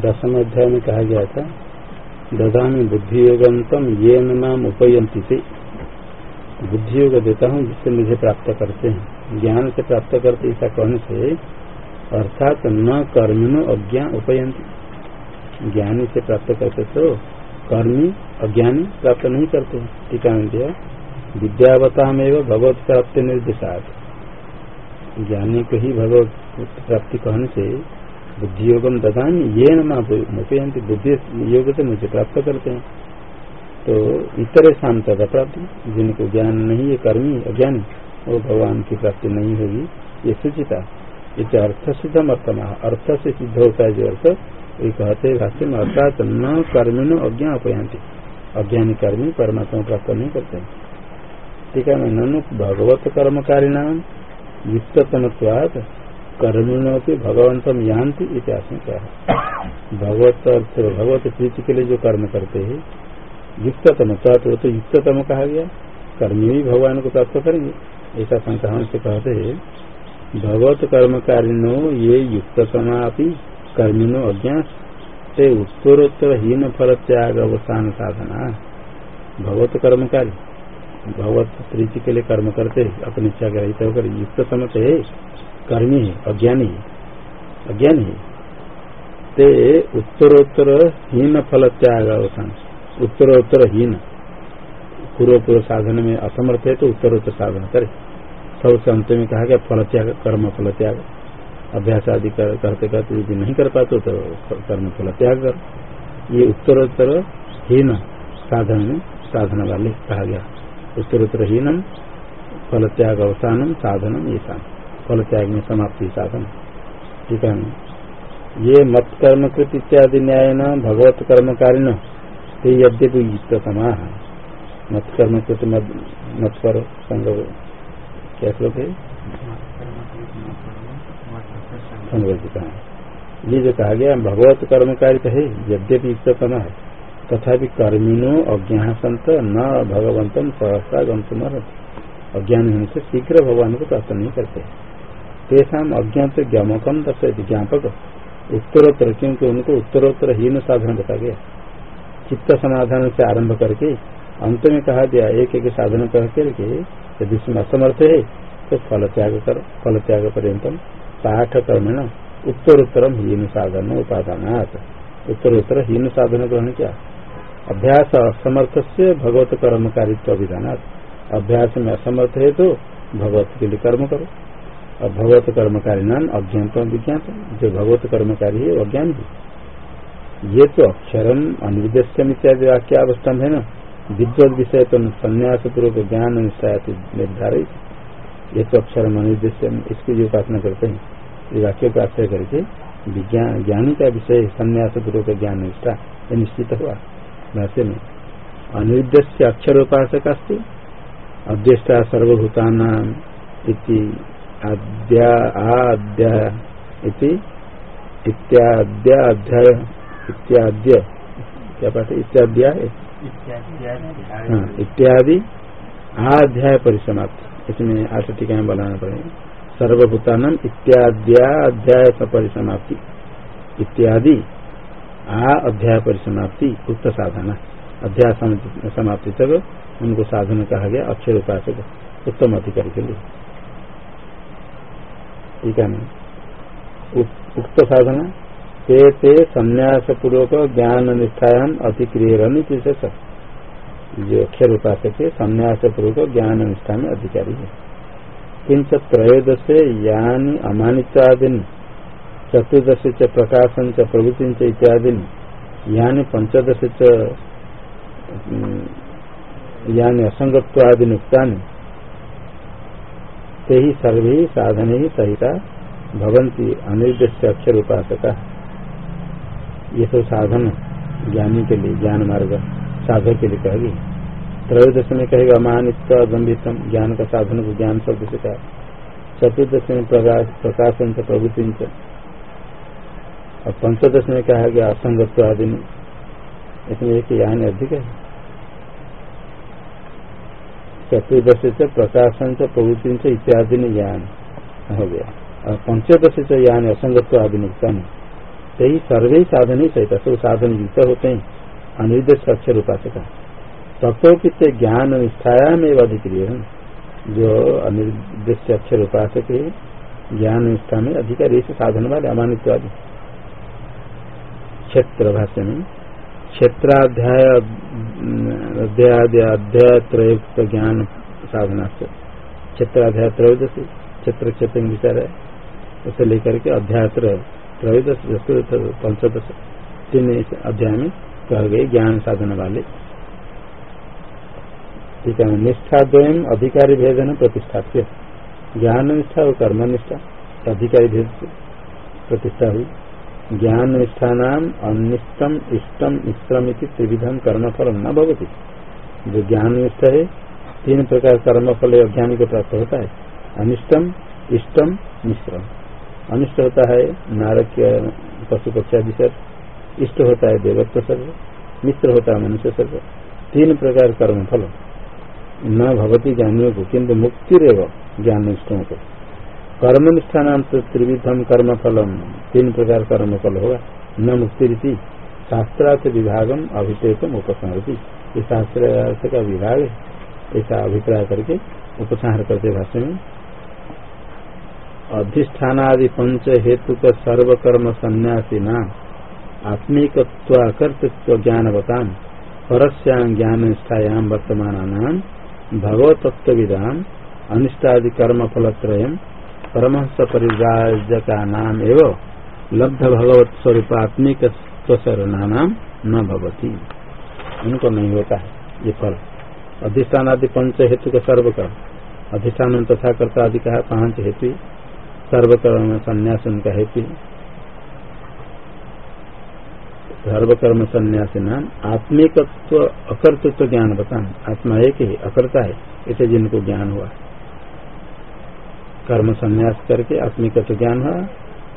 दसम अध्याय में कहा गया था ददामी बुद्धि योगंतम ये नाम उपयंती से बुद्धि योग देता हूँ जिससे मुझे प्राप्त करते हैं। ज्ञान से प्राप्त करते ऐसा कहने से अर्थात न कर्मिनो अज्ञा उपयंती ज्ञानी से प्राप्त करते तो कर्मी अज्ञानी प्राप्त नहीं करते टीका दिया विद्यावता में भगवत प्राप्ति निर्देशात। ज्ञानी को ही भगवत प्राप्ति कहने से बुद्धि योगम ददान ये नपयंती बुद्धि योग से मुझे प्राप्त करते हैं। तो इतरे शांत प्राप्ति, जिनको ज्ञान नहीं है, कर्मी अज्ञानी, वो भगवान की प्राप्ति नहीं होगी, ये सूचिता। इसे अर्थ सिद्धम अर्थमा अर्थ से सिद्ध होता है जो अर्थ, ये कहते में, अर्थात न कर्मी अज्ञा अपयांति अज्ञानी कर्मी परमात्मा प्राप्त नहीं करते ठीक है, ननु भगवत कर्मकारी नाम कर्मिणों के भगवंतम इतिहास में क्या है भगवत अर्थ भगवत प्रीति के लिए जो कर्म करते हैं, युक्ततम तो तो युक्ततम कहा गया। कर्मी भी भगवान को प्राप्त करेंगे। ऐसा संक्रमण से कहते हैं, भगवत कर्मकारिणो, ये युक्तमा युक्ततमा कर्मिनो अज्ञा से उत्तरोत्तर हीन फल त्याग अवसान साधना। भगवत कर्मकारी, भगवत प्रीति के लिए कर्म करते अपनी इच्छा का रहित होकर युक्त समझ है कर्मी है अज्ञानी है अज्ञानी। है ते उत्तरोत्तर हीन फल त्याग अवसान उत्तरोत्तर हीन। पूर्व पूर्व साधन में असमर्थ है तो उत्तरोत्तर साधन करे। सबसे अंत में कहा गया फल त्याग कर्म फल त्याग। अभ्यास आदि कर, करते करते यदि नहीं कर पाते तो कर्म फल त्याग कर। ये उत्तरोत्तर हीन साधन में साधन वाले कहा गया। उत्तरोत्तर हीनम फल त्याग अवसानम साधनम ये फल त्याग में समाप्ति साधन? ठीक है ये मत कर्म कृत इत्यादि न्याय न, भगवत कर्मकारिण ते यद्यपि युक्त समाह। मत कर्म कृत मत पर संग है। ये जो कहा गया, भगवत कर्मकारित है, यद्यपि युक्ततम है तथा कर्मिनो अज्ञा संत न भगवंतम सहसा गंतुम अज्ञान होने से शीघ्र भगवान को प्राप्त नहीं करते। तेषा अज्ञात ज्ञापकम तथा ज्ञापक उत्तरोत्तर क्योंकि उनको उत्तरोत्तर हीन साधन बता गया। चित्त समाधान से आरंभ करके अंत में कहा गया एक एक साधन कह करके, यदि इसमें असमर्थ है तो फल त्याग कर फल त्याग पर्यतम पाठ कर्म उत्तरोत्तरम हीन साधन उपादान उत्तरोत्तर हीन साधन ग्रहण किया। अभ्यास असमर्थ से भगवत कर्मकारित्व अभिधान अभ्यास में असमर्थ है तो भगवत के लिए कर्म करो। और भगवत कर्मकारी नाम अज्ञात विज्ञात जो भगवत कर्मकारी है अज्ञान भी ये तो अक्षरम अनिर्देश्यम इत्यादि वाक्यावस्था है ना। विद्वत विषय तो संन्यास पूर्वक ज्ञान निर्धारित। ये तो अक्षर अनिर्देश्य इसकी जो उपासना करते हैं, ये वाक्य को आश्रय करके ज्ञानी का विषय संन्यास पूर्वक ज्ञान निष्ठा, ये निश्चित हुआ। भाष्य में, अनिर्देश्य अक्षर उपासक अस्थित अध्यष्टा सर्वभूतान इत्याद्य अध्याय इत्याद्य क्या पाठ हाँ, इत्यादि आध्याय परिसमाप्ति। इसमें आठ टीका में बनाना पड़ेगा। सर्वभूतान इत्याद्या अध्याय परिसमाप्ति। इत्यादि आ अध्याय परिसमाप्ति उक्त साधना। अध्याय समाप्ति तक उनको साधन कहा गया अक्षर उपासक उत्तम अधिकारी के लिए। ठीक है उक्त साधना ते ते संन्यास पूर्वक ज्ञान निष्ठायाम अतिक्रियरन जो अक्षर उपासक है संन्यास पूर्वक ज्ञान निष्ठा में अधिकारी है। किंच त्रयोदश यानी अमानित्वादीन चतुर्दश च प्रकाशन च प्रवृत्ति च इत्यादि यानी पंचदश च यानी असंगत्वादि उक्ता ते ही सर्वे साधन ही सहिता भवंती अनिर्देश अक्षर उपासका ये सब साधन ज्ञानी के लिए, ज्ञान मार्ग साधक के लिए कहेगी। त्रयोदश में कहेगा अमानित्व गंभीरतम ज्ञान का साधन को ज्ञान शब्द से कहा। चतुर्दश में प्रकाश, प्रकाशन से प्रभुति और पंचदश में कहा गया, असंगत्व आदि में। इसमें एक ज्ञान अधिक है। चतुर्दश से प्रकाशन से प्रभुति से इत्यादि ज्ञान हो गया। और पंचदश से ज्ञान असंगत्व आदि नहीं तही सर्वे साधन ही सहित सब साधन युक्त होते हैं, अनिर्देश अक्षर उपासक तत्वपित ज्ञान निष्ठाया में अधिक्रिय। जो अनिर्देश अक्षर उपासक है, ज्ञान निष्ठा में अधिकारी से साधन वाले अमानित्वादी। क्षेत्र भाष्य में क्षेत्राध्याय अध्याय अध्याय ज्ञान साधना से क्षेत्राध्याय त्रयोदशी क्षेत्र क्षेत्र विचार है। उसे लेकर के अध्याय त्रयोदश पंचदश तीन अध्याय में कह गए ज्ञान साधन वाले। ठीक है, निष्ठा द्वयम अधिकारी भेदन प्रतिष्ठाप्य। ज्ञान निष्ठा और कर्म निष्ठा, अधिकारी भेद से प्रतिष्ठा हुई। ज्ञान निष्ठा नाम अनिष्टम इष्टम मिश्रम त्रिविधम कर्म फल न भवती। जो ज्ञान निष्ठा है, तीन प्रकार कर्म फल अज्ञानी को प्राप्त होता है। अनिष्टम, इष्टम, मिश्रम। अनिष्ट होता है नारक्य पशु पक्षादि सर्व इष्ट होता है देवत्व सर्व मिश्र होता है मनुष्य सर्व तीन प्रकार कर्म फल न भवती ज्ञानियों को किन्तु मुक्ति रेव ज्ञान निष्ठों को। कर्म निष्ठान त्रिविधम कर्म फलम तीन प्रकार कर्म फल होगा। न मुक्ति रीति। शास्त्रार्थ विभागम अभिषेकम उपसंहति ये शास्त्र का विभाग ऐसा अभिप्राय करके उपसंहार करते भाषण में। अधिष्ठानादि पंच हेतु का सर्वकर्म संन्यासी नाम आत्मिकत्वाकर्तृत्व ज्ञानवताम परस्याम ज्ञान निष्ठायाम वर्तमान नाम भगवतत्व विधान अनिष्टादि कर्म फलत्रय परमहंस परिराजका नाम एवं लब्ध भगवत स्वरूपात्मिक स्वशरणा नाम न भवती। उनको नहीं होता है, ये फल। अधिष्ठान आदि पंच हेतु का सर्वकर्म। अधिष्ठान तथा कर्ता आदि कहा पाँच हेतु। सर्वकर्म संन्यास उनका हेतु। सर्वकर्म संन्यास नाम आत्मिकत्व, अकर्तृत्व ज्ञान बतान। आत्मा एक ही, अकर्ता है, इसे जिनको ज्ञान हुआ कर्म संन्यास करके आत्मिकत्व ज्ञान हुआ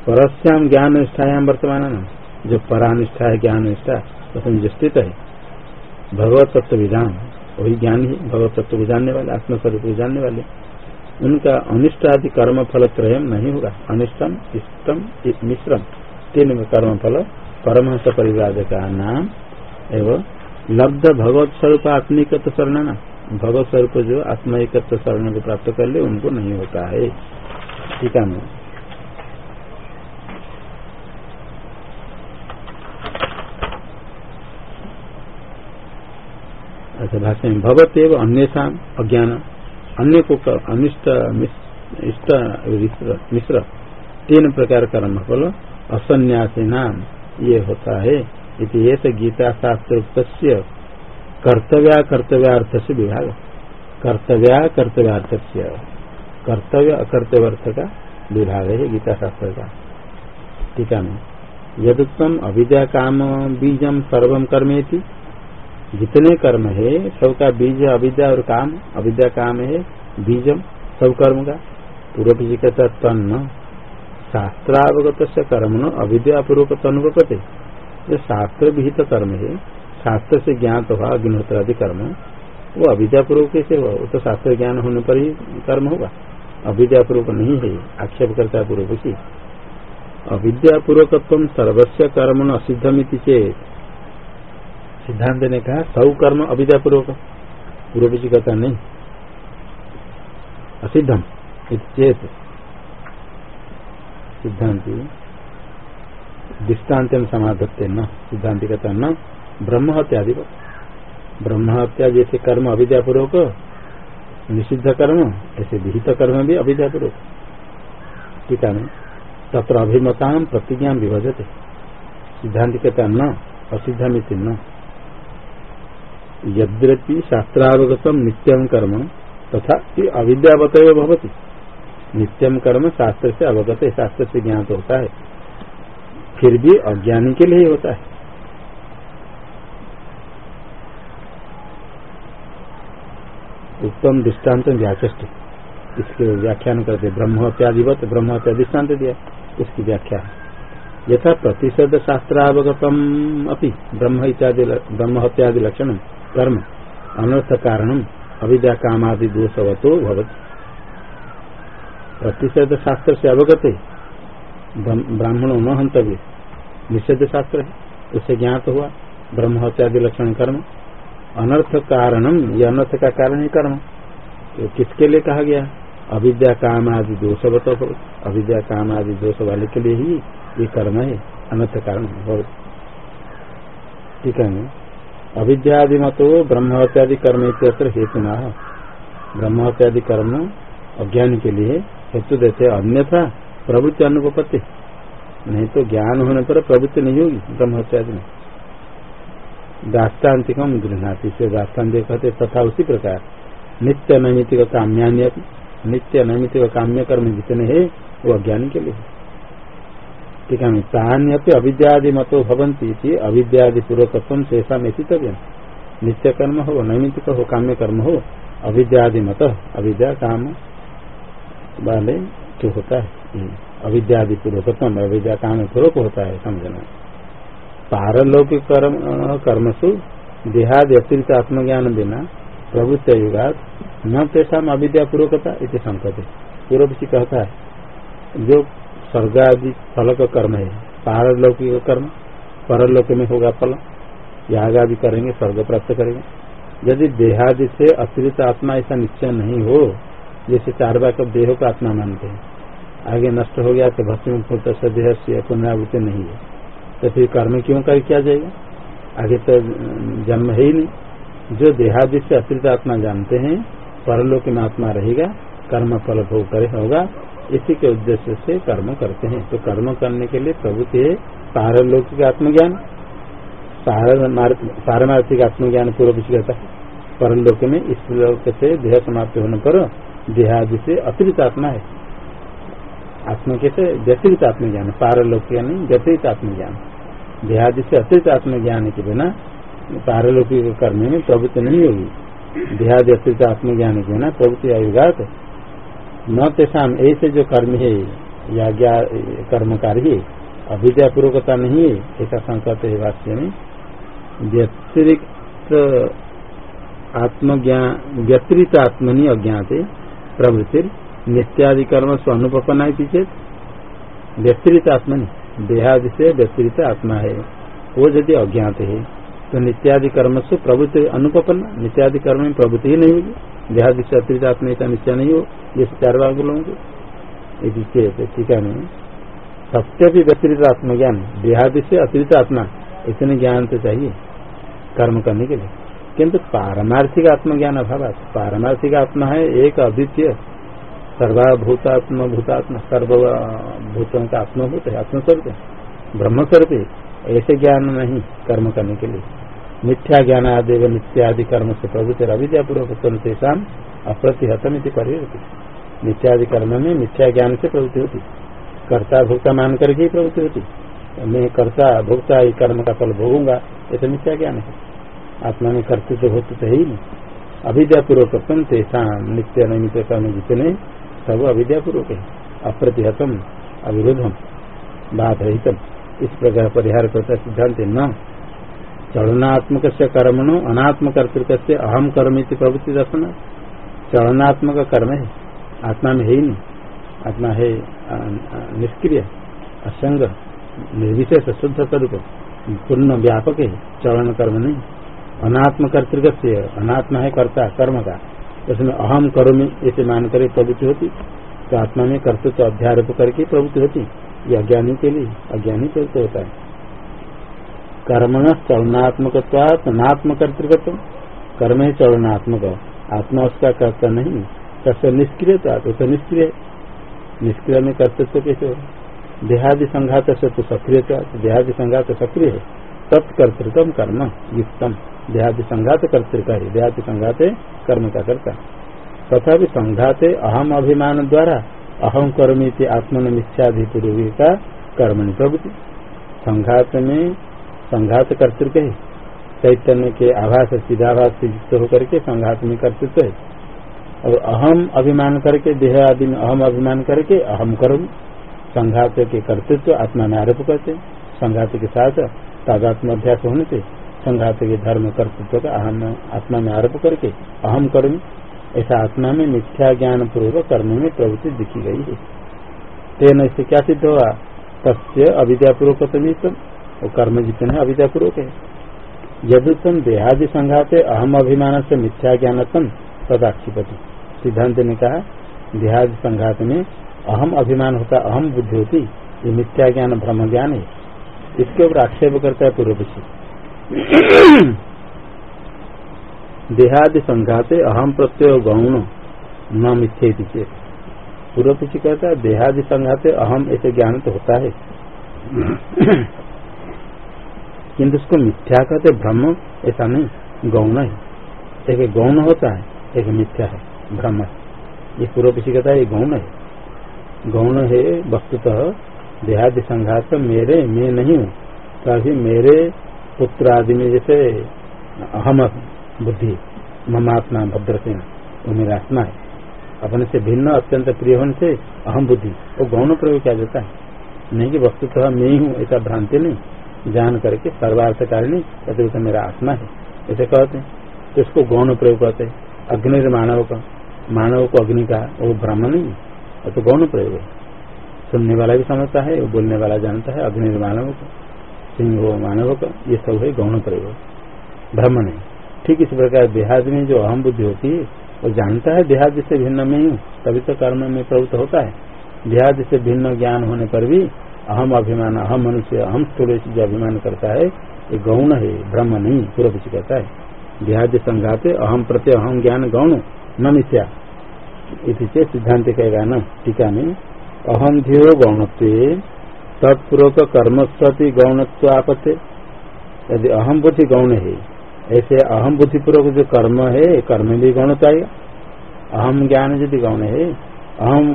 परस्याम ज्ञान निष्ठायाम वर्तमान जो परानिष्ठा है, ज्ञान निष्ठा, उसमें जो स्थित है भगवत तत्व विधान, वही ज्ञान ही भगवत तत्व को जानने वाले, आत्मस्वरूप को जानने वाले। उनका अनिष्ट आदि कर्म फल त्रय नहीं होगा। अनिष्टम, इष्टम मिश्रम। तीन कर्म फल परमहंस परिवार का नाम, एवं लब्ध भगवत स्वरूप आत्मिक शरण भगवत स्वरूप जो आत्मा एकत्व शरण को प्राप्त कर ले, उनको नहीं होता है। ठीक है ऐसे भाषण में भगवत एवं अन्य अज्ञान, अन्य को अनिष्ट इष्ट मिश्र, तीन प्रकार कर्म फल असन्यासी नाम ये होता है। इति गीता शास्त्र कर्तव्य कर्तव्यार्थ से विभाग। कर्तव्य कर्तव्यार्थ से कर्तव्य अकर्तव्य अर्थ का विभाग है गीता शास्त्र का टीका में यदुत्तम अविद्या काम बीजम सर्वम कर्मे थी जितने कर्म है, सबका बीज अविद्या और काम, अविद्या काम है बीजम, सब कर्म का। पूर्व जी कहता तन्न। शास्त्रावगत से कर्म न अविद्या पूर्वक जो शास्त्र विहित कर्म है। शास्त्र से ज्ञात हुआ अग्निहोत्र आदि कर्म। वो अविद्या पूर्वक कैसे हुआ? वो तो शास्त्र ज्ञान होने पर ही कर्म होगा। अविद्या पूर्वक नहीं है, आक्षेप करता पूर्वक की अविद्या पूर्वकत्व सर्वस्व कर्म न असिद्धमिति चेत। सिद्धांत ने कहा सब कर्म अविद्यापूर्वक पूर्व जी कहता, नहीं, असिद्धम चेत। सिद्धांति दृष्टांत समाधत्ते न। सिद्धांति कहता, न ब्रह्म हत्यादि ब्रह्म हत्या जैसे कर्म अविद्यापूर्वक, निषिद्ध कर्म, ऐसे विहित कर्म भी अविद्या पूर्वक टीका में तत्र अभिमता प्रतिज्ञा विभजते। सिद्धांत कहता न, असिद्धमित न। यद्यपि शास्त्रावगत नित्यम कर्म, तथा अविद्यावत भवती। नित्यम कर्म शास्त्र से अवगत है शास्त्र से ज्ञात होता है। फिर भी अज्ञानी के लिए होता है। उत्तम दृष्टांत व्याचष्ट इसके व्याख्यान करते ब्रह्म हत्याधिपत ब्रह्म हत्या दृष्टांत दिया उसकी व्याख्या यथा प्रतिशत शास्त्रावगतम अपनी ब्रह्म इत्यादि ब्रह्म हत्यादि लक्षण, कर्म, अनर्थ कारण अविद्या काम आदि दोषवतो भवत। प्रतिषेध शास्त्र से अवगत है ब्राह्मणों न हंतव्य। निषेध शास्त्र है उससे ज्ञात हुआ ब्रह्म हत्यादि लक्षण कर्म अनर्थ कारणम, ये अनर्थ का कारण ही कर्म। तो किसके लिए कहा गया? अविद्या काम आदि दोष बतो अविद्या काम आदि दोष वाले के लिए ही ये कर्म है, अनर्थ कारण ठीक है। अविद्यादि मतो ब्रह्म हत्यादि कर्म इतर हेतु न ब्रह्म हत्यादि कर्म अज्ञान के लिए हेतु देते, अन्यथा प्रवृत्ति अनुपत्ति नहीं तो ज्ञान होने पर प्रवृत्ति नहीं होगी ब्रह्म इत्यादि में। दाष्टान्तिकम गृहणाती। से दाष्टान्तिक कहते तथा उसी प्रकार। नित्य नैमितिक काम्यान्य नित्य नैमितिक काम्य कर्म जितने है, वो अज्ञान के लिए। ठीक है तान्यपि अविद्यादि मतो भवंती अविद्यादि पूर्वकत्व शेषा में नित्य कर्म हो नैमितिक हो काम्य कर्म हो अविद्यादि मत अविद्या काम वाले जो होता है। अविद्यादि पूर्वकत्म अविद्या काम पूर्वक होता है, समझना। पारलौकिक कर्म कर्मसु देहादि अतिरिक्त आत्मज्ञान बिना प्रभुत्व युगात न तेषा अविद्या पूर्वकता इसे संकट। पूर्व से कहता है, जो स्वर्ग आदि फल का कर्म है पारलौकिक कर्म परलोक में होगा फल याग आदि करेंगे, स्वर्ग प्राप्त करेंगे। यदि देहादि से अतिरिक्त आत्मा ऐसा निश्चय नहीं हो, जैसे चार बाग देह को आत्मा मानते हैं, आगे नष्ट हो गया तो भक्ति में फूट से देह से पुनरावृत्ति नहीं है। तो फिर कर्म क्यों कर किया जाएगा? आगे तो जन्म है ही नहीं। जो देहादि से अतिरिक्त आत्मा जानते हैं, परलोक में आत्मा रहेगा, कर्म फल भोग करे होगा, इसी के उद्देश्य से कर्म करते हैं। तो कर्म करने के लिए प्रभुति है पारलौकिक आत्मज्ञान पारमार्थिक आत्मज्ञान पूर्व कहता है। परलोक में इस लोक से देह समाप्त होने पर देहादि से अतिरिक्त आत्मा है। आत्मा कैसे व्यतिरिक्त आत्मज्ञान पारलौकिक नहीं, व्यतिरिक्त आत्मज्ञान। देहादि से अतिरिक्त आत्मज्ञान के बिना पारलौकिक करने में प्रवृत्ति नहीं होगी। देहादि अतिरिक्त आत्मज्ञान के बिना प्रवृत्ति आयुगात न तेषाम ऐसे जो कर्म है या कर्म कार्य अविद्या पूर्वकता नहीं है, ऐसा संकट है वाक्य में। व्यतिरिक्त आत्मज्ञान व्यतिरिक्त आत्मनि अज्ञात प्रवृत्ति नित्यादि कर्म स्व अनुपन्ना चेत। व्यतिरिक्त आत्मनि। देहादि से व्यतिरिक्त आत्मा है। वो यदि अज्ञात है तो नित्यादि कर्म से प्रवृत्ति अनुपन्न नित्यादि कर्म में प्रवृत्ति ही नहीं होगी। देहादि से अतिरिक्त आत्मा का निश्चय नहीं हो, ये चार बार बोलोगे ठीक है नहीं सत्य भी व्यतिरिक्त आत्मज्ञान, देहादि से अतिरिक्त आत्मा, इतने ज्ञान तो चाहिए कर्म करने के लिए। किंतु पारमार्थिक आत्मज्ञान अभाव पारमार्थिक आत्मा है, एक अद्वितीय सर्वाभूतात्म भूतात्मा सर्वभूतों का आत्मभूत है, आत्मस्वरूप ब्रह्मस्वरूप ऐसे ज्ञान नहीं कर्म करने के लिए। मिथ्या ज्ञान आदि व नित्यादि कर्म से प्रभुति अविद्यापूर्वक तेषाम अप्रतिहतम परिवर्तित नित्यादि कर्म में मिथ्या ज्ञान से प्रवृत्ति होती। कर्ता भोक्ता मान करके ही प्रवृत्ति होती। मैं कर्ता भोक्ता ही कर्म का फल भोगूँगा तो मिथ्या ज्ञान है। आत्मा में कर्तृत्व होते तो है नहीं। अविद्या पूर्वक तेषा नित्य नैमित कर्म जितने सब अविद्या पूर्वक है। अप्रतिहतम अविरोधम बात रहितम इस प्रकार परिहार करता सिद्धांत न। चलनात्मक से कर्मणो अनात्म कर्तृक से अहम कर्म प्रवृत्ति दर्शन। चलनात्मक कर्म है, आत्मा में है ही नहीं। आत्मा है निष्क्रिय, असंग, निर्विशेष, शुद्ध स्वरूप। पूर्ण व्यापक है, चलन कर्म नहीं। अनात्म कर्तृक से अनात्मा है कर्ता, कर्म का। उसमें अहम करोमि ऐसे मान कर प्रवृत्ति होती। तो आत्मा में कर्तृत्व अध्यारोप करके प्रवृत्ति होती। ये अज्ञानी के लिए अज्ञानी प्रवृत्ति होता है। कर्मण चलनात्मक अनात्म कर्तृकत्व कर्म है चलनात्मक आत्मा उसका कर्ता नहीं सबसे निष्क्रियता तो निष्क्रिय। निष्क्रिय में कर्तृत्व कैसे हो देहादि संघात से तो सक्रिय देहादि संघात सक्रिय है। तत्कर्तृत्व कर्म, युक्तम। देहादि संघात कर्तृका है, देहादि संघात कर्म का कर्ता। तथा संघाते अहम अभिमान द्वारा अहम कर्मी थे आत्मन मिथ्याधिपूर्वी का कर्मणि प्रभुति। संघात में, संघात कर्तृक है, चैतन्य के आभास, सीधाभास से युक्त होकर के संघात में कर्तृत्व है। और अहम अभिमान करके देह आदि में अहम अभिमान करके अहम कर्म संघात के कर्तृत्व आत्मा में आरोप करते, संघात के साथ तादात्म अभ्यास होने से संघात के धर्म कर्तृत्व का अहम आत्मा में आरोप करके अहम कर्म, ऐसा आत्मा में मिथ्या ज्ञान पूर्वक कर्म में प्रवृत्ति दिखी गई है। तेन इससे क्या सिद्ध हुआ? तस्य अविद्यापूर्वक वो कर्म जितने अविद्या पूर्वक है। यदि तुम देहादि संघाते अहम अभिमान से मिथ्या ज्ञानतम तदाक्षिपति। सिद्धांत ने कहा, देहादि संघात में अहम अभिमान होता, अहम बुद्धि होती, ये मिथ्या ज्ञान ब्रह्म ज्ञान है। इसके ऊपर आक्षेप करता है पूर्व पक्षी देहादि संघाते अहम प्रत्यय गौण न मिथ्य चेत। पूर्व पक्षी कहता है, देहादि संघाते अहम ऐसे ज्ञान तो होता है। किंतु उसको मिथ्या कहते ब्रह्म, ऐसा नहीं, गौण है। एक गौण होता है, एक मिथ्या है, ब्रह्म ये पूर्व पीछे कहता है, ये गौण है। गौण है, वस्तुतः देहादि संघात मेरे, मैं नहीं हूँ। कभी मेरे पुत्र आदि में जैसे अहम बुद्धि, ममात्मा, भद्रसेन वो मेरा आत्मा है। अपने से भिन्न, अत्यंत प्रिय होने से अहम बुद्धि, वो गौण प्रयोग किया जाता है। नहीं कि वस्तुतः मैं ही हूँ, ऐसा भ्रांति नहीं। जान करके सर्वार्थ कारिणी कहते तो मेरा आत्मा है। ऐसे कहते हैं। तो इसको गौण प्रयोग करते हैं। अग्नि मानव का, मानव को अग्नि का, वो ब्राह्मण नहीं तो गौण प्रयोग है। सुनने वाला भी समझता है, वो बोलने वाला जानता है अग्नि मानव को। सिंह मानव ये सब है, गौण प्रयोग। ब्रह्म नहीं। ठीक इस प्रकार देहाद में जो अहम बुद्धि होती है, वो जानता है, देहाद से भिन्न में हूँ, तभी तो कर्म में प्रवृत्त होता है। देहाद से भिन्न ज्ञान होने पर भी अहम अभिमान, अहम मनुष्य, अहम स्थूल जो अभिमान करता है, ये गौण है, ब्रह्म नहीं पूर्व कुछ कहता है। देहाद संघाते अहम प्रत्यय, अहम ज्ञान, गौण न मिथ्या इसे सिद्धांत कहेगा न, टीका में, अहम धियो गौणत्व तत्पूर्वक कर्म सती गौणत्व आपत्ति यदि अहम बुद्धि गौण है, ऐसे अहम बुद्धि पूर्वक जो कर्म है, कर्म भी गौण चाहिए अहम ज्ञान यदि गौण है अहम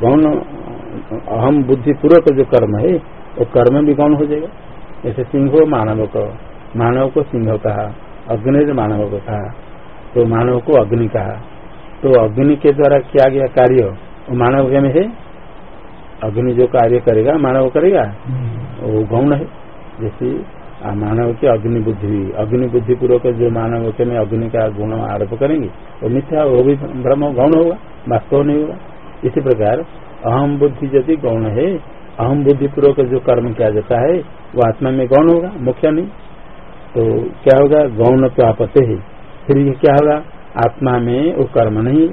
गौण अहम बुद्धि पूर्वक जो कर्म है, वो कर्म भी गौण हो जाएगा। जैसे सिंह मानव को मानव को सिंह कहा, अग्नि मानव को कहा तो मानव को अग्नि कहा। तो अग्नि के द्वारा किया गया कार्य मानव में है? अग्नि जो कार्य करेगा मानव करेगा? हम्म। वो गौण है। जैसे मानव की अग्नि बुद्धि अग्नि बुद्धि पूर्वक जो मानव के में अग्नि का गुण आरोप करेंगे वो मिथ्या वो भी ब्रह्म गौण होगा वास्तव नहीं होगा। इसी प्रकार अहम बुद्धि यदि गौण है अहम बुद्धि पूर्वक जो कर्म किया जाता है वो आत्मा में गौण होगा मुख्य नहीं। तो क्या होगा? गौण तो आपत्ति है। फिर क्या होगा? आत्मा में वो कर्म नहीं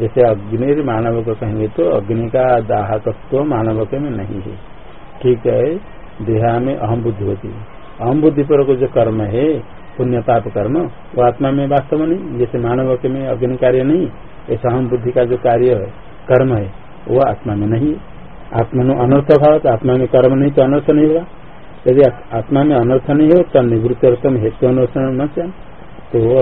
जैसे अग्नि मानव को कहेंगे तो अग्नि का दाहकत्व मानव के में नहीं है। ठीक है, देहा में अहम बुद्धि होती है। अहम बुद्धि पर जो कर्म है पुण्य पाप कर्म, वो आत्मा में वास्तव नहीं। जैसे मानव के में अग्नि कार्य नहीं, ऐसा अहम बुद्धि का जो कार्य है, कर्म है, वो आत्मा में नहीं। आत्मा में अनर्थ भाव आत्मा में कर्म नहीं तो अनर्थ नहीं होगा यदि आत्मा में अनर्थ नहीं हो तो निवृत्ति हेतु अनुसरण न तो वो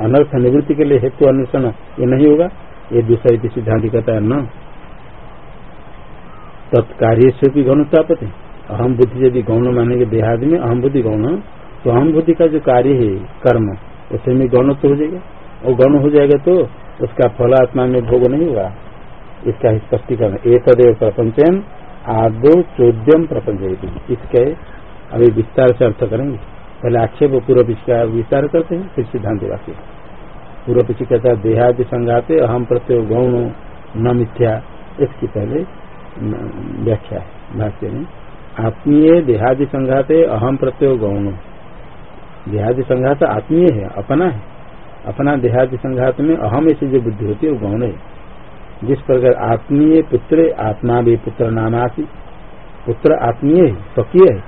अनर्थ निवृत्ति के लिए हेतु अनुसरण, ये नहीं होगा। ये दूसरा सिद्धांत कहता है, न तत्कार्य से भी गौण है अहम बुद्धि यदि गौण मानेंगे देहादि में अहम बुद्धि गौण तो अहम बुद्धि का जो कार्य है, कर्म, उससे में गौण तो हो जाएगा। और गौण हो जाएगा तो उसका फल आत्मा में भोग नहीं होगा। इसका स्पष्टीकरण एक तदेव प्रपंचन आदो चौद्यम प्रपंच इसके अभी विस्तार से अर्थ करेंगे। पहले आक्षेप पूर्व पीछ का विस्तार करते हैं, फिर सिद्धांत वाक्य। पूर्व पीछ कहता है, देहादि संघाते अहम प्रत्यय गौण न मिथ्या। इसकी पहले व्याख्या है, भाष्य में। आत्मीय देहादि संघाते अहम प्रत्यय गौण। देहादि संघात आत्मीय है, अपना है। अपना देहादि संघात में अहम ऐसी जो बुद्धि होती है, वो गौण है। जिस प्रकार आत्मीय पुत्र आत्मा भी पुत्र नामासी, पुत्र आत्मीय है, स्वकीय है,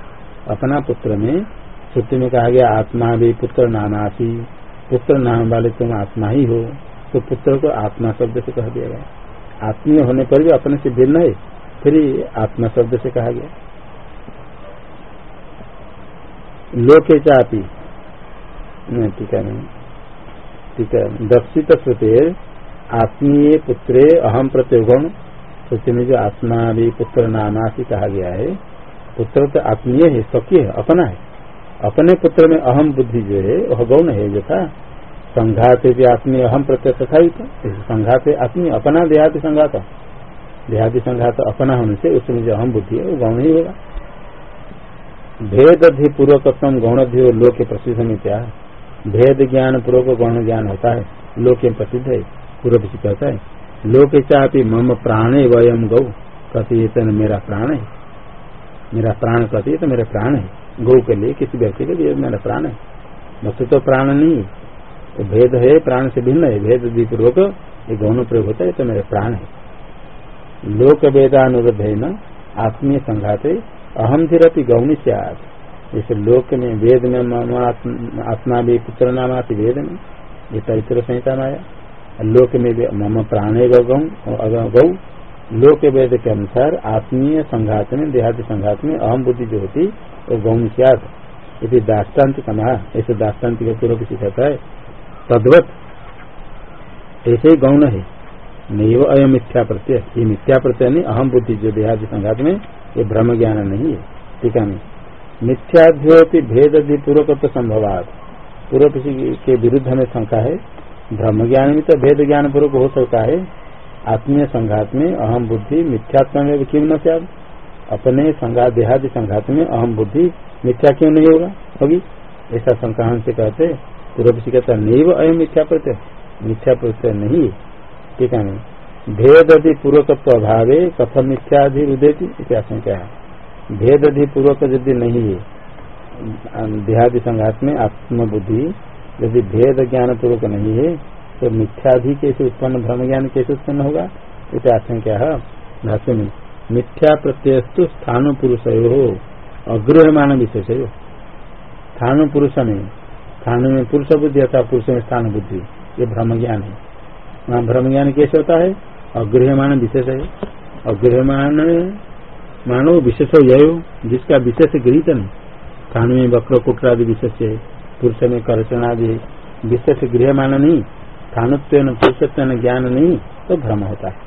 अपना पुत्र में श्रुति में कहा गया, आत्मा भी पुत्र नामासी पुत्र नाम वाले तुम आत्मा ही हो तो पुत्र को आत्मा शब्द से कहा दिया गया। आत्मीय होने पर भी अपने से भिन्न है, फिर आत्मा शब्द से कहा गया। लोके चापी। टीका नहीं। टीका दर्शित श्रुते, आत्मीय पुत्रे अहम प्रत्युगुण श्रुति में जो आत्मा भी पुत्र नामासी कहा गया है, पुत्र तो आत्मीय है, स्वकीय है, अपना है। अपने पुत्र में अहम बुद्धि जो है, वह गौण है यथा। संघात भी आत्मीय अहम प्रत्यय तथा संघात आत्मीय अपना देहाती संघात देहाती संघात अपना होने से उसमें जो अहम बुद्धि है वो गौण ही होगा। भेद अधि पूर्वकत्व गौणधि और लोक प्रसिद्ध में क्या भेद ज्ञान पूर्वक गौण ज्ञान होता है। लोक प्रसिद्ध है। पूर्व कहता है, लोक चापी मम प्राणे वयम गौ। कथी मेरा प्राण है। मेरा प्राण कहती तो मेरा प्राण है। गौ के लिए किसी व्यक्ति के लिए मेरा प्राण है। वस्तु तो प्राण नहीं तो भेद है, प्राण से भिन्न है। भेद दीपूर्वक ये गौण प्रयोग होता है तो मेरे प्राण है। लोक वेदानुरुद्ध है न आत्मीय संघात अहम धीरपि गौणी से आज जैसे लोक में वेद में आत्मा भी पुत्र नाम आती वेद में, ये चरित्र संहिता में आया। लोक में मम प्राणे गौ गौ लोक वेद के अनुसार आत्मीय संघात में, देहादि संघात में अहम बुद्धि जो होती वो गौण सियात यदि दाष्टान्त कहा ऐसे दाष्टान्त के पूर्व किसी कहता है, तद्वत ऐसे ही गौण है। नहीं वो अयम मिथ्या प्रत्यय। ये मिथ्या प्रत्यय नहीं अहम बुद्धि जो देहादि संघात में, ये ब्रह्म ज्ञान नहीं है। ठीक है मिथ्याध्योपि भेद पूर्वकत्व संभवात। पूर्व किसी के विरुद्ध में शंका है। ब्रह्म ज्ञान में तो भेद ज्ञान पूर्वक हो सकता है। आत्मीय संघात में अहम बुद्धि मिथ्यात्म में क्यों न क्या अपने संघात देहादि संघात में अहम बुद्धि मिथ्या क्यों नहीं होगा? होगी ऐसा शंका हमसे कहते, पूर्व कहता नहीं वो अयम मिथ्या प्रत्यय। मिथ्या प्रत्यय नहीं। ठीक है भेद अधि पूर्वकत्व अभाव, कथम मिथ्याधि उदेती इतिहास क्या है। भेद अधि पूर्वक यदि नहीं है देहादि संघात में आत्मबुद्धि यदि भेद ज्ञान पूर्वक नहीं है तो मिथ्याधि कैसे उत्पन्न भ्रम ज्ञान कैसे उत्पन्न होगा? इतिहास क्या है। भाष्य में मिथ्या प्रत्ययस्तु स्थान पुरुष हो विशेष है स्थान पुरुष में स्थान में पुरुष बुद्धि अथवा पुरुष में स्थान बुद्धि ये भ्रम ज्ञान है वहाँ भ्रम ज्ञान कैसे होता है? अग्रहमान विशेष है अग्रहमान मानो विशेष यह जिसका विशेष गृहित नहीं। स्थान में वक्र कुटर आदि विशेष है पुरुष में करचन आदि विशेष गृहमान नहीं। स्थानुत्व पुरुषत्व ज्ञान नहीं तो भ्रम होता है।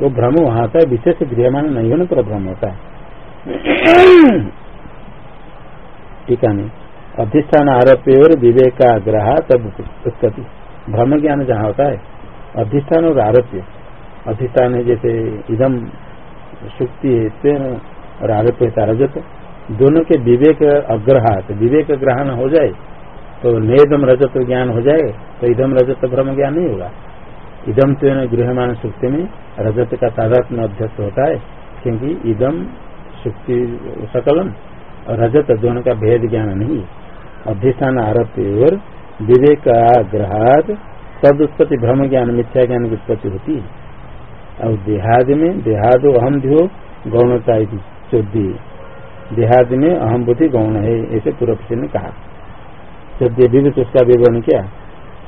वो भ्रम वहाँ होता है विशेष गृहमान नहीं होने पर भ्रम होता है। ठीक है अधिष्ठान आरोप्य और विवेकाग्रह तब उत्पत्ति। भ्रम ज्ञान जहाँ होता है, अधिष्ठान और आरोप्य अधिष्ठान है जैसे इदम सुक्ति और आरोप्य है रजत दोनों के विवेक अग्रहात विवेक ग्रहण हो जाए तो नेदम रजत ज्ञान हो जाए तो इदम रजत भ्रम ज्ञान नहीं होगा। इदम तो गृहमान सुक्ति में रजत का तादात्म अध्यक्ष होता है क्योंकि इदम सुक्ति सकलम और रजत दोनों का भेद ज्ञान नहीं। अधिष्ठान आरोप्य और विवेकाग्रहात तद उत्पत्ति भ्रम ज्ञान, मिथ्या ज्ञान की उत्पत्ति होती। है और देहाद में, देहाद अहम ध्यो गौणता चौधरी देहाद में अहम बुद्धि गौण है, ऐसे पूर्व ने कहा। चौधरी विविध उसका विवरण क्या?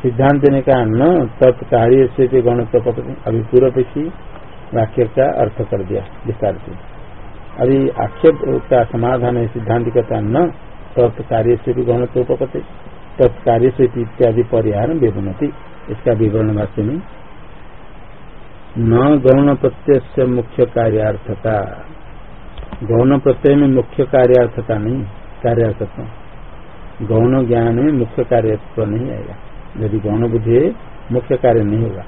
सिद्धांत ने कहा, न, तत्कार्य से गौण अभी पूर्व पक्षी वाक्य का अर्थ कर दिया, विस्तार से। अभी आक्षेप का समाधान है सिद्धांत कहता न, तत्कार्य से भी गौण उपपते तत्कार्य से इत्यादि परिहार विवनती इसका विवरण वाक्य में, न गौण प्रत्यय मुख्य कार्यार्थता। गौण प्रत्यय में मुख्य कार्यार्थता नहीं कार्यार्थता गौण ज्ञान में मुख्य कार्यत्व नहीं आएगा। यदि गौण बुद्धि मुख्य कार्य नहीं होगा।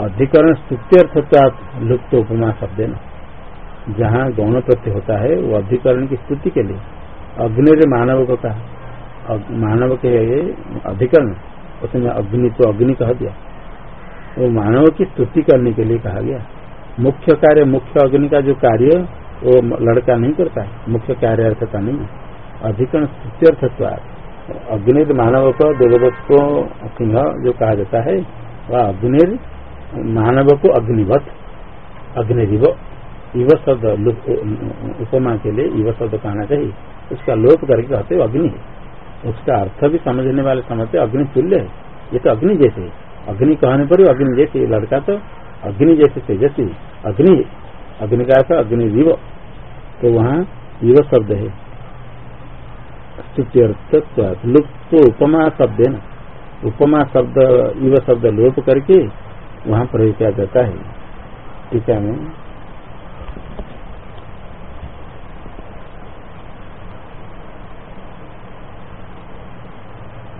अधिकरण स्तुत्यर्थता लुप्त उपमा शब्द न। जहाँ गौण प्रत्यय होता है, वो अधिकरण की स्तुति के लिए। अग्नि मानव को कहा। मानव के अधिकरण उसमें अग्नि तो अग्नि कह दिया। वो मानव की स्तुति करने के लिए कहा गया। मुख्य कार्य, मुख्य अग्नि का जो कार्य, वो लड़का नहीं करता है। मुख्य कार्य अर्थता नहीं अधिकरण स्तुत्यर्थत्व अग्नि मानव को देवदत्त को सिंह जो कहा जाता है, वह अग्नि मानव को अग्निवत अग्निव इव शब्द उपमा के लिए इव शब्द कहना चाहिए। उसका लोप करके कहते हो अग्नि। उसका अर्थ भी समझने वाले समझते अग्नि तुल्य है। ये तो अग्नि जैसे अग्नि कहने पर ही अग्नि जैसे लड़का तो अग्नि जैसे तेजस्वी अग्नि अग्नि का अर्थ तो वहाँ युव शब्द है। लुप्त उपमा शब्द है ना उपमा शब्द युव शब्द लोप करके वहाँ प्रयोग किया जाता है। टीका में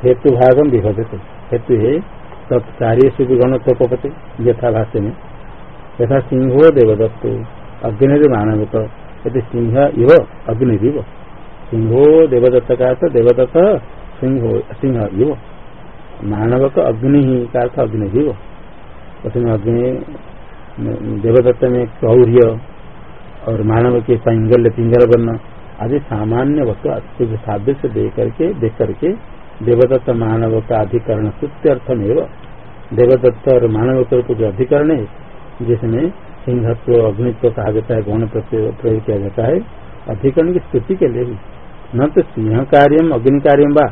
हेतु भागम विभजते। हेतु है तत्कार्य से भी गणत्वपते यथा भाष्य में। यथा सिंह देवदत्त अग्नि मानव यदि सिंह इव अग्निव सिंहो देवदत्त का अर्थ देवदत्त सिंह सिंह इव मानव का अग्नि ही का अर्थ अग्निव उसमें अग्नि देवदत्त में कौर्य और मानव के पैंगल्य पिंगल बनना आदि सामान्य वस्तु कुछ साध्य से दे करके देख करके देवदत्त मानव का अधिकरण सुत्यर्थमेव देवदत्त और मानव के कुछ अधिकरण है, जिसमें सिंहत्व, अग्नित्व कहा जाता है गौण प्रयोग किया जाता है, अधिकरण की स्तुति के लिए न तो सिंह कार्यम अग्नि कार्यम व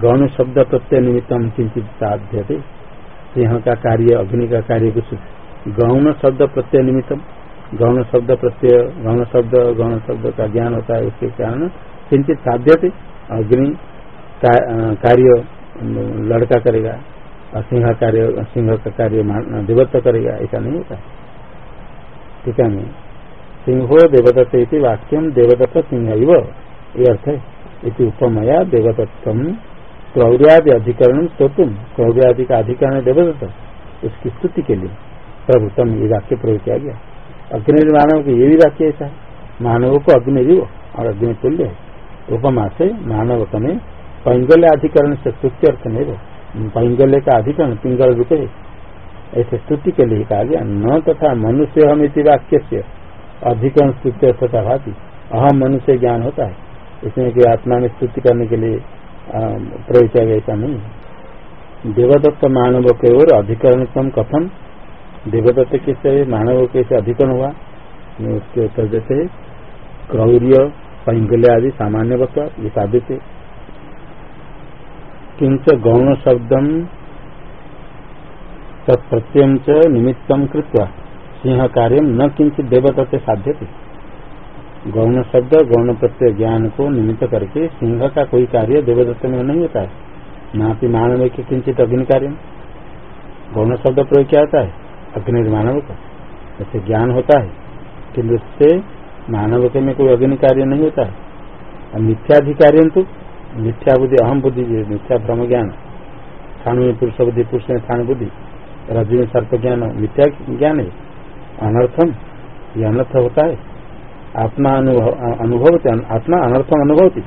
गौण शब्द प्रत्यय निमित्तम किंचित साध्य थे सिंह का कार्य अग्नि का कार्य कुछ गौण शब्द प्रत्यय निमित्तम। गौण शब्द प्रत्यय, गौण शब्द गौण शब्द का ज्ञान होता है उसके कारण किंचित साध्य थे अग्नि कार्य लड़का करेगा सिंह कार्य सिंह का कार्य देवत्व करेगा, ऐसा नहीं होता। ठीक है सिंहो देवदत्त वाक्यम देवदत्त सिंह ये अर्थ है इति उपमया देवदत्तम क्रौर्यादि अधिकरण स्तोतुम क्रौर्यादि का अधिकरण है देवदत्त उसकी स्तुति के लिए प्रभुतम ये वाक्य प्रयोग किया गया। अग्नि मानव के ये भी वाक्य ऐसा है। मानव को अग्नि भी और अग्नि तुल्य है। उपमा से मानव में पैंगल्य अधिकरण से स्तुति अर्थ नहीं वो पैंगल्य का अधिकरण पिंगल रूप है। ऐसे स्तुति के लिए कहा गया, न तथा मनुष्य हम इति वाक्य से अधिकरण स्तुति तथा भाती। अहम मनुष्य ज्ञान होता है। इसमें कि आत्मा में स्तुति करने के लिए प्रयोग किया गया ऐसा नहीं। देवदत्त मानव के ओर अधिकरण कथन देवदत्त किससे, मानव कैसे अधिकरण हुआ? उसके उत्तर देते क्रौर्य पैंगल्य आदि सामान्य वस्तु ये साबित है। किंच गौण शब्द तत्प्रत्यय च निमित्तम कृत्वा सिंह कार्य न किंचित देवता साध्य थे गौण शब्द, गौण प्रत्यय ज्ञान को निमित्त करके सिंह का कोई कार्य देवदत्त में नहीं होता है। नापी मानव के किंचित अग्नि कार्य गौण शब्द प्रयोग क्या होता है अग्नि मानव का। ऐसे ज्ञान होता है किन्तु उससे मानव के में कोई अग्नि कार्य नहीं होता है। मिथ्याधिकार्य तो मिथ्या बुद्धि अहम बुद्धि मिथ्या भ्रम ज्ञान। स्थान में पुरुष बुद्धि, पुरुष में स्थान बुद्धि। रजु में सर्प ज्ञान, मिथ्या ज्ञान है। अनर्थम, ये अनर्थ होता है। आत्मा अनुभव आत्मा अनर्थम अनुभवती।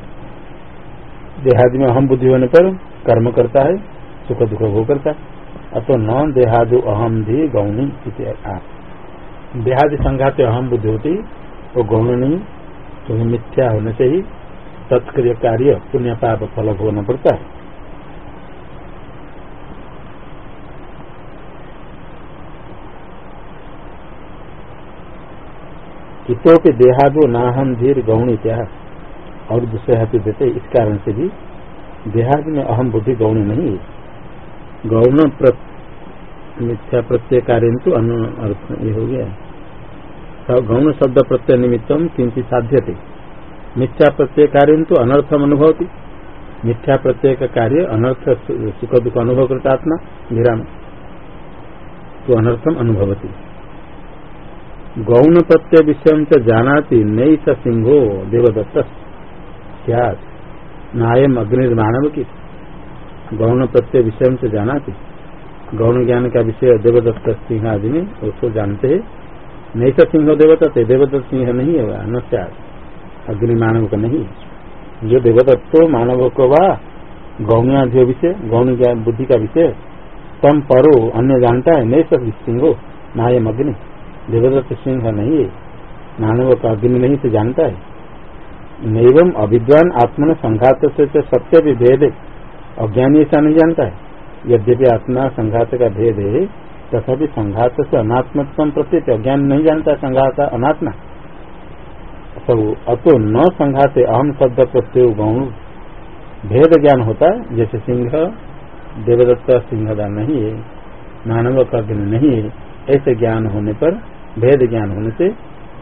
देहादि में अहम बुद्धि होने पर कर्म करता है, सुख दुख भोग करता है। अतो न देहादु अहम धी गौणी देहादि संघाते अहम बुद्धि होती, वो गौण नहीं क्योंकि मिथ्या होने से ही तत्क्रिय कार्य पुण्य पाप फल भोगना पड़ता है। इतोपि देहादो नाहम धीर गौण इतिहास और दूसरे हाथी देते, इस कारण से भी देहाद में अहम बुद्धि गौण नहीं। है गौण मिथ्या प्रत्यय कार्य तो अर्थ ये हो गया। गौण शब्द प्रत्यय निमित्तम किंचित साध्य थे मिथ्या प्रत्यय कार्य तो अनर्थम अनुभवती। मिथ्या प्रत्यय का कार्य अनर्थ सुख दुख अनुभव करता आत्मा विराम तो अनर्थम अनुभवती। गौण प्रत्यय विषय से जानाती नई सिंहो देवदत्त। क्या नायम अग्निर्माणव की गौण प्रत्यय विषय से जानाती। गौण ज्ञान का विषय देवदत्त सिंह आदि में उसको जानते हैं। तो सिंह देवदत्त देवदत्त सिंह नहीं होगा न अग्नि मानव का नहीं। जो देवदत्तो मानव को वा गौण्याध्य विषय गौण ज्ञान बुद्धि का विषय, तम परो अन्य जानता है सब सिंह, नायम अग्नि। देवदत्त सिंह नहीं है। मानव का अग्नि नहीं से जानता है। नैवम अविद्वान आत्मा संघात से सत्य भी भेद है। अज्ञानी ऐसा नहीं जानता है। यद्यपि आत्मा संघात का भेद है तथा संघात से अनात्मत्व प्रति अज्ञान नहीं जानता संघात, अनात्मा। सब अतो न संघाते अहम शब्द प्रत्यय गौण। भेद ज्ञान होता है, जैसे सिंह, देवदत्त सिंह नहीं है मानव का नहीं है, ऐसे ज्ञान होने पर भेद ज्ञान होने से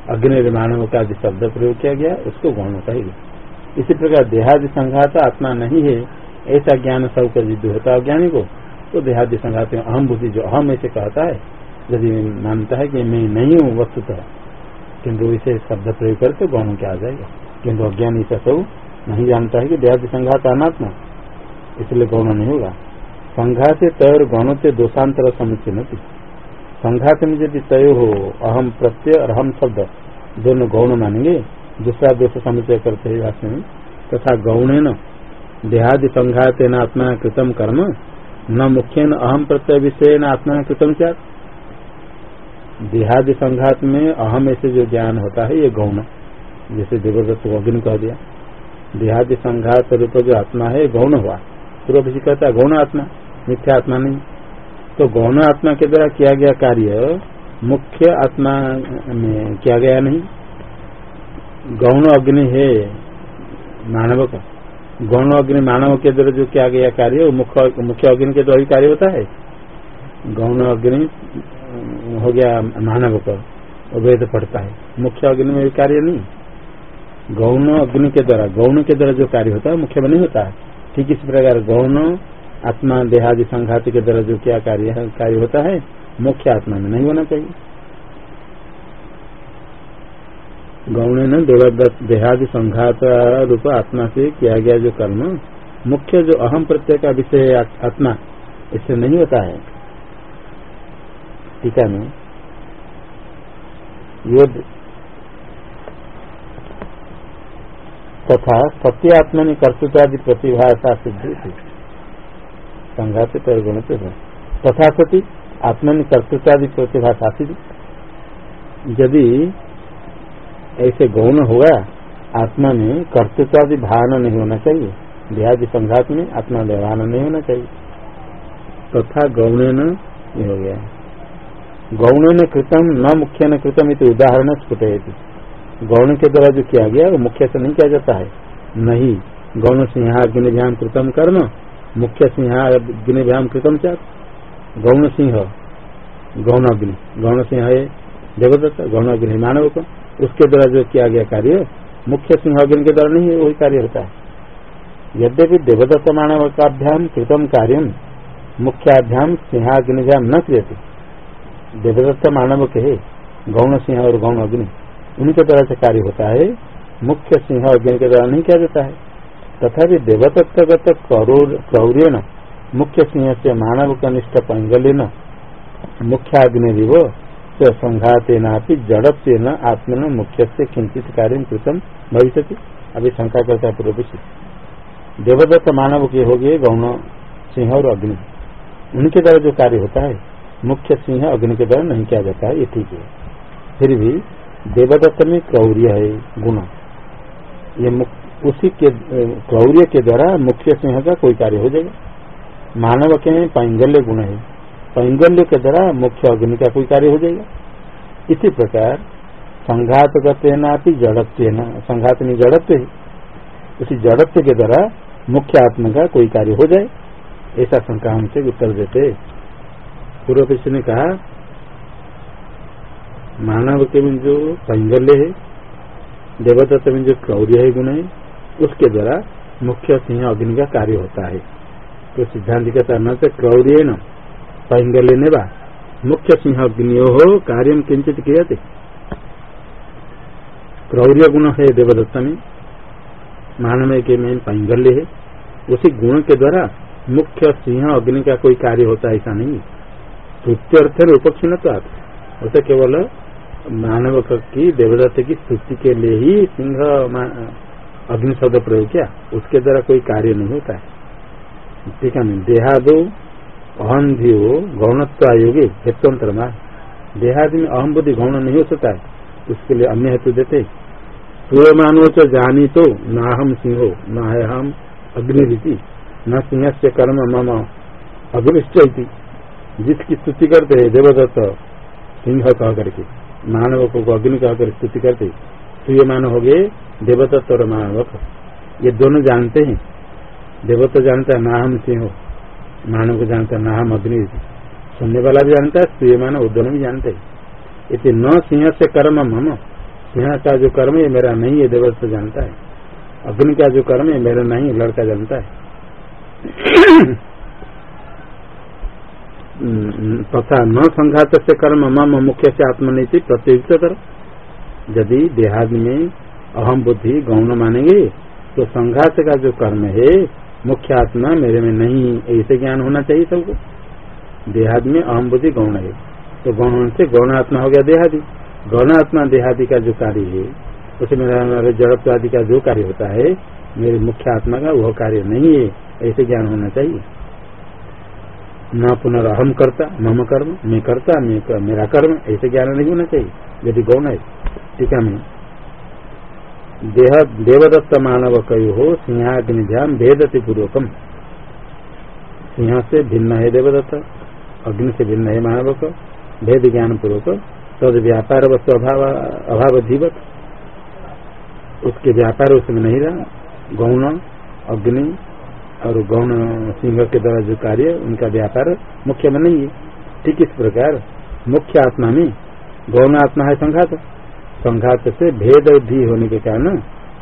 अग्नि मानव का शब्द प्रयोग किया गया, उसको गौण कहेगा इसी प्रकार देहादि संघात आत्मा नहीं है, ऐसा ज्ञान सबका जिद्द होता है को तो देहादि संघात में अहम बुद्धि, जो अहम ऐसे कहता है, यदि मानता है कि मैं नहीं हूँ वस्तुतः, किंतु इसे शब्द प्रयोग करे तो गौण क्या आ जाएगा। किन्तु अज्ञान ऐसा सब नहीं जानता है कि देहादि संघात अनात्मा, इसलिए गौण नहीं होगा। संघात तय और गौण से दोषांतर समुचित नहीं। संघात में यदि तय हो अहम प्रत्यय और हम शब्द दोनों गौण मानेंगे, दूसरा दोष समुचय करते हैं वास्तव में, तथा गौण न देहादि संघात न आत्मा कृतम कर्म, न मुख्य न अहम प्रत्यय विषय न आत्मा कृतम क्या देहादि संघात में अहम ऐसे जो ज्ञान होता है, ये गौण, जैसे देवदत्त अग्नि कह दिया। देहादि संघात रूप जो आत्मा है, गौण हुआ। पूर्व कहता गौण आत्मा, मिथ्या आत्मा नहीं। तो गौण आत्मा के द्वारा किया गया कार्य मुख्य आत्मा में किया गया नहीं। गौण अग्नि है मानव का। गौण अग्नि मानव के द्वारा जो किया गया कार्य मुख्य मुख्य अग्नि के द्वारा कार्य होता है। गौण अग्नि हो गया मानव का अवैध पड़ता है। मुख्य अग्नि में भी कार्य नहीं। गौण अग्नि के द्वारा, गौण के द्वारा जो कार्य होता है मुख्य में नहीं होता। है ठीक इस प्रकार गौण आत्मा देहादि संघात के द्वारा जो क्या कार्य कार्य होता है, मुख्य आत्मा में नहीं होना चाहिए। गौण न देहादि संघात रूप आत्मा से किया गया जो कर्म, मुख्य जो अहम प्रत्यय का विषय आत्मा, इससे नहीं होता है। टीका में तथा सत्य आत्मा ने कर्तृत्वादि प्रतिभा सिद्धि संघात परिगण से तथा सती आत्मा ने कर्तृत्वादि प्रतिभा शासित यदि ऐसे गौण होगा आत्मा में कर्तृत्वादि भावना नहीं होना चाहिए। देहादि संघात में आत्मा भावना नहीं होना चाहिए। तथा गौण न हो गया। गौण ने कृतम, न मुख्य न कृतम इति उदाहरण स्फुट गौण के द्वारा जो किया गया, वो मुख्य से नहीं किया जाता है। नहीं, गौण सिंहाग्निभ्याम कृतम कर्म मुख्य सिंह सिंहाग्निभ्याम कृतम चार गौण सिंह गौण अग्नि। गौण सिंह है जगदत्त, गौण अग्नि मानव को। उसके द्वारा जो किया गया कार्य, मुख्य सिंह अग्नि के द्वारा नहीं, वही कार्य होता है। यद्यपि देवदत्त मानव काभ्याम कृतम कार्य मुख्याभ्याम सिंहाग्निभ्याम न क्रियते। देवदत्त मानव के गौण सिंह और गौण अग्नि, उनके द्वारा से कार्य होता है, मुख्य सिंह अग्नि के द्वारा नहीं किया जाता है। तथा देवदत्तगत क्रौर्य मुख्य सिंह से मानव कनिष्ठ पंगलिन मुख्य अग्नि विवो से संघातेना जड़त्व न आत्मन मुख्य से किंचित कार्य कृतम भविष्य अभी शंका करता पूर्व देवदत्त मानव के हो गए गौण, सिंह और अग्नि। उनके द्वारा जो कार्य होता है, मुख्य सिंह अग्नि के द्वारा नहीं किया जाता है, ये ठीक है। फिर भी देवदत्त में क्रौर्य है, गुण। ये उसी के क्रौर्य के द्वारा मुख्य स्नेह का कोई कार्य हो जाएगा। मानव के पैंगल्य गुण है। पैंगल्य के द्वारा मुख्य अग्नि का कोई कार्य हो जाएगा। इसी प्रकार संघात करते ना जड़त्व संघात में जड़त्व है। उसी जड़त्व के द्वारा मुख्य आत्मा का कोई कार्य हो जाए, ऐसा शंका हमसे उत्तर देते। पूर्व पक्ष ने कहा, मानव के में जो पैंगल्य है, देवदत्त में जो क्रौर्य है गुण है उसके द्वारा मुख्य सिंह अग्नि का कार्य होता है। तो सिद्धांत का तरह से न पैंगल्य ने बा मुख्य सिंह अग्नियो हो कार्य किंचित किया थे क्रौर्य गुण है देवदत्त में मानव के में पैंगल्य है। उसी गुण के द्वारा मुख्य सिंह अग्नि का कोई कार्य होता है ऐसा नहीं। स्तुति अर्थ है उपक्षिण तो उसे केवल मानव की देवदत्त की स्तुति के लिए ही सिंह अग्नि शब्द प्रयोग किया, उसके द्वारा कोई कार्य नहीं होता है। ठीक है देहादो अहम भी हो, गौणत्व आयोगे हेतुअंतर देहादि में अहम बुद्धि गौण नहीं हो सकता है, उसके लिए अन्य हेतु देते। सूर्य मानो च जानी तो न हम सिंहो न है हम अग्नि न सिंह से कर्म मम अग्निष्ट जिसकी स्तुति करते है देवदत्त, सिंह कह करके मानव को अग्नि कह कर स्तुति करते तो हो गए देवदत्त और मानव ये दोनों जानते हैं। देवत्व जानता है ना हम सिंह मानव को जानता है ना हम अग्नि सुनने वाला भी जानता है सूर्य वो दोनों भी जानते हैं। इसे न सिंह से कर्म मम। सिंह का जो कर्म है, मेरा नहीं है देवदत्त जानता है। अग्नि का जो कर्म है, मेरा नहीं, लड़का जानता है। तथा न संघात से कर्म मम मुख्य से आत्मनीति प्रतियुक्त कर यदि देहादि में अहम बुद्धि गौण मानेंगे तो संघात का जो कर्म है मुख्य आत्मा मेरे में नहीं, ऐसे ज्ञान होना चाहिए सबको। देहादि में अहम बुद्धि गौण है तो गौण से गौण आत्मा हो गया देहादि। गौण आत्मा देहादि का जो कार्य है, उसे मेरा जड़त्व आदि का जो कार्य होता है, मेरे मुख्य आत्मा का वह कार्य नहीं है, ऐसे ज्ञान होना चाहिए। न पुनर्हम करता, मम कर्म, मैं करता, मैं मेरा कर्म, ऐसे ज्ञान नहीं होना चाहिए, यदि गौण है। टीका में देह, देवदत्त मानव कयो हो सिंहाग्नि ध्यान भेदति पूर्वकम। सिंह से भिन्न है देवदत्त अग्नि से भिन्न है मानव का भेद ज्ञान पूर्वक तद व्यापार वस्तु अभाव अभाव जीवत उसके व्यापार उसमें नहीं रहा। गौण, अग्नि और गौण सिंह के द्वारा जो कार्य, उनका व्यापार मुख्य में नहीं है। ठीक इस प्रकार, मुख्य आत्मा में गौण आत्मा है संघात। संघात से भेद भी होने के कारण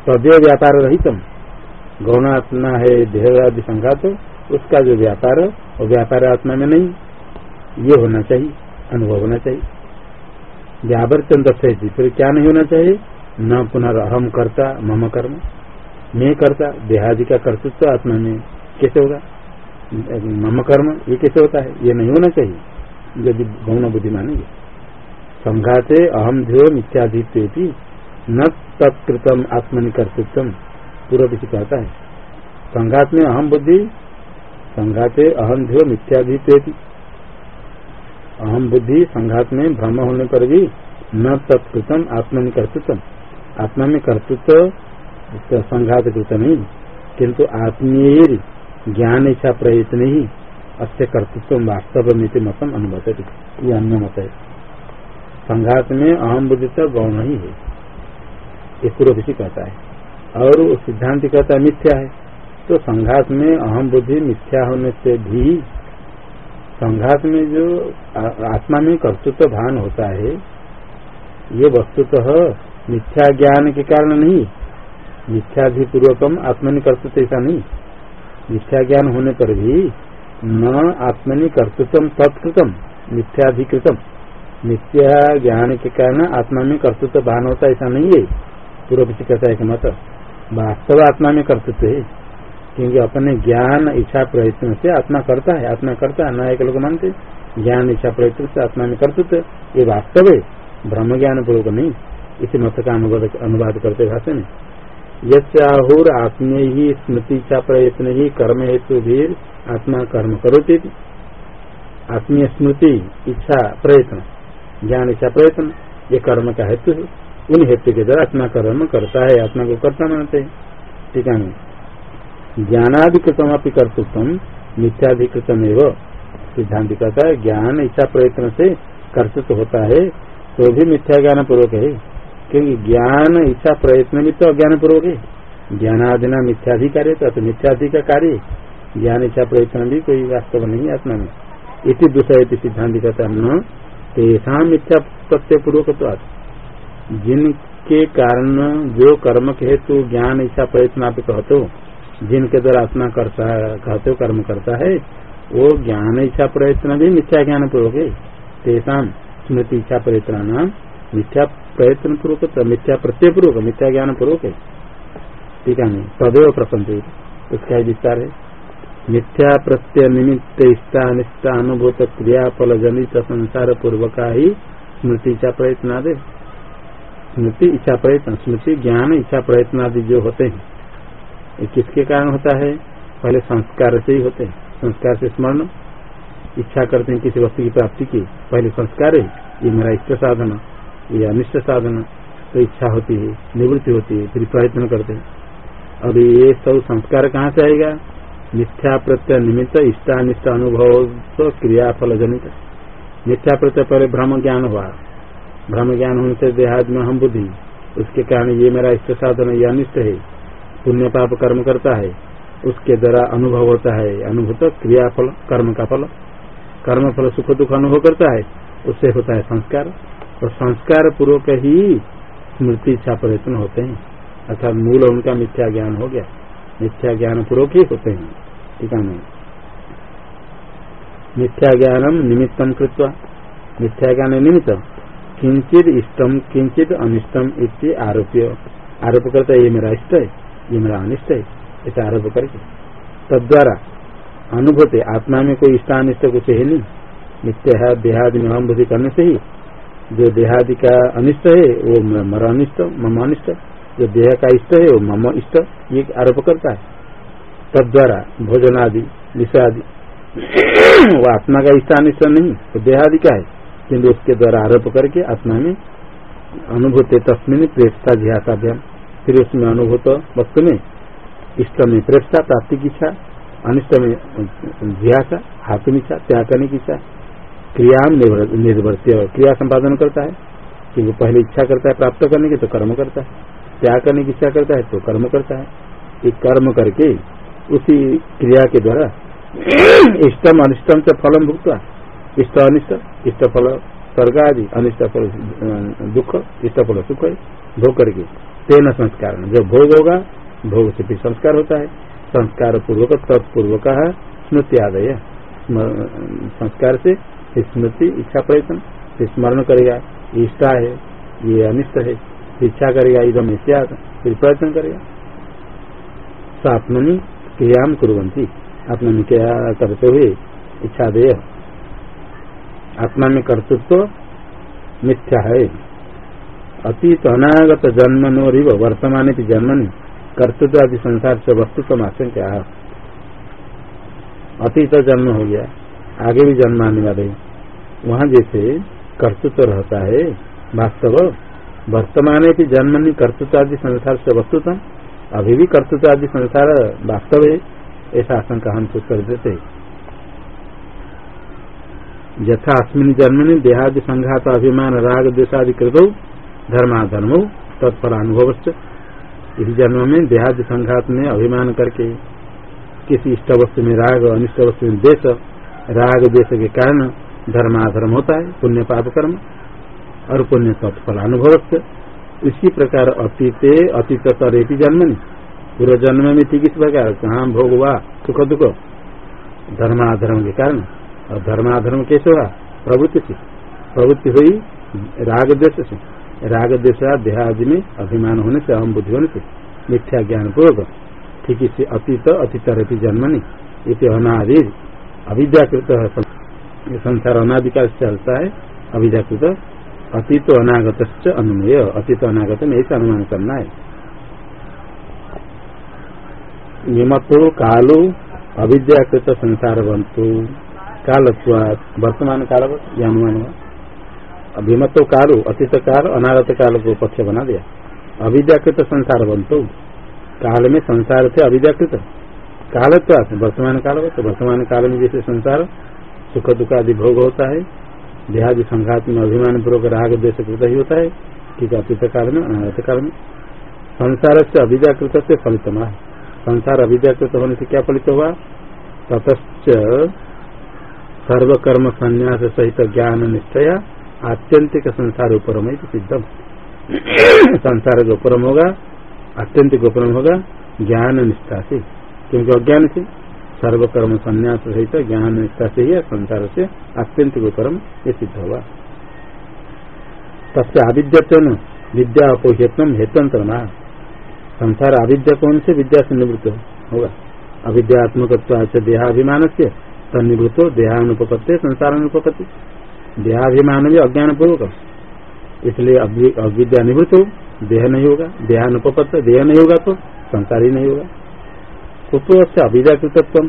तदय व्यापार रहितम। गौण आत्मा है आदि संघात, उसका जो व्यापार वो व्यापार आत्मा में नहीं। ये होना चाहिए, अनुभव होना चाहिए। व्यावर्तन दर्शे फिर क्या नहीं होना चाहिए? न पुनर्हम करता, मम कर्म। मैं करता, देहादि का कर्तृत्व आत्मा में कैसे होगा? मम कर्म, ये कैसे होता है? ये नहीं होना चाहिए। यदि गौण बुद्धि मानेंगे संघाते अहम ध्यो मिथ्याधित्व न तत्कृतम आत्मनि कर्तृत्व पूर्व किसी कहता है संघात में अहम बुद्धि, संघाते अहम ध्यो मिथ्याधित्व अहम बुद्धि संघात में भ्रम होने पर भी न तत्कृतम आत्मनि कर्तृत्व आत्मा में कर्तृत्व संघात कृत नहीं, किंतु आत्मीय ज्ञान इच्छा प्रयत्न ही अस्य कर्तृत्व वास्तव में मतम अनुभव ये अन्य मत है। संघात में अहम बुद्धि तो गौण ही है। ये पूर्व कहता है। और वो सिद्धांत कहता है, मिथ्या है। तो संघात में अहम बुद्धि मिथ्या होने से भी संघात में जो आत्मा में कर्तृत्व भान होता है, ये वस्तुतः मिथ्या ज्ञान के कारण नहीं। मिथ्याधिपूर्वकम आत्मनि कर्तृत्व ऐसा नहीं। मिथ्या ज्ञान होने पर भी न आत्मनि कर्तृत्व तत्कृतम, मिथ्याधिकृतम। मिथ्या ज्ञान के कारण आत्मा में कर्तृत्व भान होता ऐसा नहीं है। पूर्व किसी कहता है मत, वास्तव आत्मा में कर्तृत्व है। क्योंकि अपने ज्ञान इच्छा प्रयत्न से आत्मा करता है, आत्मा करता है, न एक लोग मानते। ज्ञान इच्छा प्रयत्न से आत्मा में कर्तृत्व, ये वास्तव है। ब्रह्म ज्ञान पूर्वक नहीं। इसी मत का अनुवाद करते भाषण यहुर आत्मे ही स्मृति चा प्रयत्न ही कर्म हेतु भी आत्मा कर्म करोती। आत्मीय स्मृति इच्छा प्रयत्न। ज्ञान इच्छा प्रयत्न, ये कर्म का हेतु है। उन हेतु के द्वारा आत्मा कर्म करता है, आत्मा को करता मानते हैं। ठीक है ज्ञानाधिकृतम अपनी कर्तृत्व मिथ्याधिकृतम एवं सिद्धांत कहता है ज्ञान इच्छा प्रयत्न से कर्तृत्व होता है तो भी मिथ्या ज्ञान पूर्वक है। क्योंकि ज्ञान इच्छा प्रयत्न भी तो अज्ञान पूर्वक है। ज्ञानादिना मिथ्याधिकारी तो मिथ्याधिक कार्य ज्ञान इच्छा प्रयत्न भी कोई वास्तव नहीं आत्मा में। इति दूसरा सिद्धांत कहता है तेषा मिथ्या प्रत्यय पूर्वक तो जिनके कारण जो कर्म के हेतु ज्ञान, इच्छा, प्रयत्न आप कहते हो, जिनके द्वारा आत्मा करता कहते हो, कर्म करता है, वो ज्ञान, इच्छा, प्रयत्न भी मिथ्या ज्ञान पूर्वक है। तेषा स्मृति, इच्छा, प्रयत्न नाम मिथ्या प्रयत्न पूर्वक मिथ्या प्रत्यय पूर्वक, मिथ्या ज्ञान पूर्वक है। ठीक है तदेव प्रपंच उसका विस्तार है। मिथ्या प्रत्यय निमित्त इष्टानिष्टा अनुभूत क्रियाफल जनित संसार पूर्वक ही स्मृति इच्छा प्रयत्न आदि स्मृति इच्छा प्रयत्न, स्मृति ज्ञान इच्छा प्रयत्न आदि जो होते हैं, ये किसके कारण होता है? पहले संस्कार से ही होते हैं। संस्कार से स्मरण, इच्छा करते हैं किसी वस्तु की प्राप्ति की। पहले संस्कार है, ये मेरा इष्ट साधन, ये अनिष्ट साधन तो इच्छा होती है, निवृत्ति होती है, फिर प्रयत्न करते हैं। और ये सब संस्कार कहाँ से आएगा? मिथ्या प्रत्यय निमित्त इष्टानिष्ट अनुभव तो क्रियाफल जनित मिथ्या प्रत्यय पहले भ्रम ज्ञान हुआ। भ्रम ज्ञान होने से देहाद में हम बुद्धि। उसके कारण ये मेरा इष्ट साधन ये अनिष्ट है। पुण्य पाप कर्म करता है। उसके द्वारा अनुभव होता है। अनुभूत क्रियाफल, कर्म का फल। कर्म फल सुख दुख अनुभव करता है। उससे होता है संस्कार। तो संस्कार पूर्वक ही स्मृति इच्छा प्रयत्न होते हैं। अर्थात मूल उनका मिथ्या ज्ञान हो गया। मिथ्या ज्ञान पूर्वक ही होते हैं। ठीक है मिथ्या ज्ञानम निमित्तम कृत्वा। मिथ्या ज्ञान निमित्त। किंचित इष्टम, किंचित अनिष्टम इति आरोप्य। आरोप करता है, ये मेरा इष्ट है, ये मेरा अनिष्ट है। ऐसा आरोप करके। तद्वारा अनुभूति आत्मा में कोई इष्टानिष्ट कुछ है नहीं। मिथ्या देहादि में बुद्धि करने से ही जो देहादि का अनिष्ट है, वो मर अनिष्ट मम अनिष्ट जो देह का इष्ट है, वो मम इष्ट, ये आरोप करता है। तद्वारा भोजन आदि विषय आदि वो आत्मा का इष्टा अनिष्ट नहीं, वो देहादि का है। किन्तु उसके द्वारा आरोप करके आत्मा में अनुभूत तस्मिन प्रेषता ध्यासाभ्याम फिर उसमें अनुभूत वस्तु में इष्ट में प्रेषता प्राप्ति की इच्छा, अनिष्ट में ध्यासा में इच्छा त्याग करने की इच्छा, क्रिया निर्वर्त्य क्रिया संपादन करता है। कि वो पहले इच्छा करता है, प्राप्त करने की तो कर्म करता है। त्याग करने की इच्छा करता है तो कर्म करता है। एक कर्म करके उसी क्रिया के द्वारा इष्टम अनिष्टम से फलम भुगत इष्ट अनिष्ट, इष्ट फल स्वर्ग आदि, अनिष्ट फल दुख, इष्ट फल सुख भोग करके। तेन संस्कार। जो भोग होगा, भोग से भी संस्कार होता है। संस्कार पूर्वक, तत्पूर्वक स्मृति आदय संस्कार से स्मृति, इच्छा प्रयत्न स्मरण करेगा इष्टा है, ये अनिष्ट है। इच्छा करेगा इधम इत्याद फिर प्रयत्न करेगा। सात्मनि क्रिया कुरंती आत्मा में क्या करते हुए इच्छा देय। आत्मा में कर्तृत्व तो मिथ्या है। अतीत अनागत जन्म नो रिव, वर्तमान की जन्मनि कर्तृत्व आदि संसार से वस्तु तो आशंका अतीत जन्म हो गया, आगे भी जन्म आने वाले वहाँ जैसे कर्तृत्व तो रहता है, वास्तव वर्तमान की जन्मनि कर्तृत्व आदि संसार से वस्तुतम अभी भी कर्तृत्व आदि संसार वास्तव है ऐसा आशंका हम सोच कर देते यथा अस्मिन जन्मनि देहादि संघात अभिमान राग देशादि कृत, धर्माधर्म तत्पर अनुभव इस जन्म में देहादि संघात में अभिमान करके, किसी इष्ट वस्तु में राग अनिष्ट वस्तु में देश राग देश के कारण धर्माधर्म होता है पुण्य पाप कर्म और पुण्य तत्फल अनुभव इसी प्रकार अतीत अतीत तरे जन्म नहीं पूर्व जन्म में थी किस प्रकार? कहाँ भोग हुआ? सुख दुख। धर्माधर्म के कारण। और धर्माधर्म कैसे हुआ? प्रवृत्ति से। प्रवृत्ति हुई राग देश से। राग देश देहादि में अभिमान होने से अहम बुद्धि होने से, मिथ्या ज्ञान पूर्वक ठीक इसे अतीत अतीत रहती जन्मनि। इसे अनादि। अविद्याकृत संसार अनादिकाल से चलता है। अविद्याकृत अतीत अनागत अनुमेय। अतीत अनागत में ऐसा अनुमान करना है निमतो कालो, अविद्याकृत संसार बंतु काल वर्तमान काल यह अनुमान हुआ कालो अतीत काल अनागत काल को पक्ष बना दिया। अविद्याकृत संसार बंतु काल में संसार थे अविद्याकृत। काल वर्तमान काल तो वर्तमान काल में जैसे संसार सुख दुख आदि भोग होता है। देहादि संघात में अभिमान पूर्वक राग कृत ही होता है। ठीक अतीत काल में अनागत काल में। संसार से अभिजाकृत से फलितमा संसार अभिजाकृत होने से क्या फलित हुआ? ततच सर्वकर्म संन्यास सहित ज्ञान निश्चया, आत्यंतिक संसार उपरम सिद्धम संसार जो होगा, आत्यंतिक उपरम होगा, ज्ञान निष्ठा से। क्योंकि अज्ञान से सर्वकर्म संन्यास सहित ज्ञान निष्ठा से ही संसार से अत्यंत परम ये सिद्ध हुआ। तस्य आविद्यत्व विद्या अपोहित्व हेतंत्र संसार आविद्या कौन से विद्या से निवृत्त होगा। अविद्यात्मक देहाभिमान से तनिवृत्त हो देहानुपत्ति संसार अनुपत्ति देहाभिमान भी अज्ञान पूर्वक इसलिए अविद्या निवृत्त हो, देह नहीं होगा। देहानुपत्त देह नहीं होगा तो संसार ही नहीं होगा। से अविद्याकृतत्व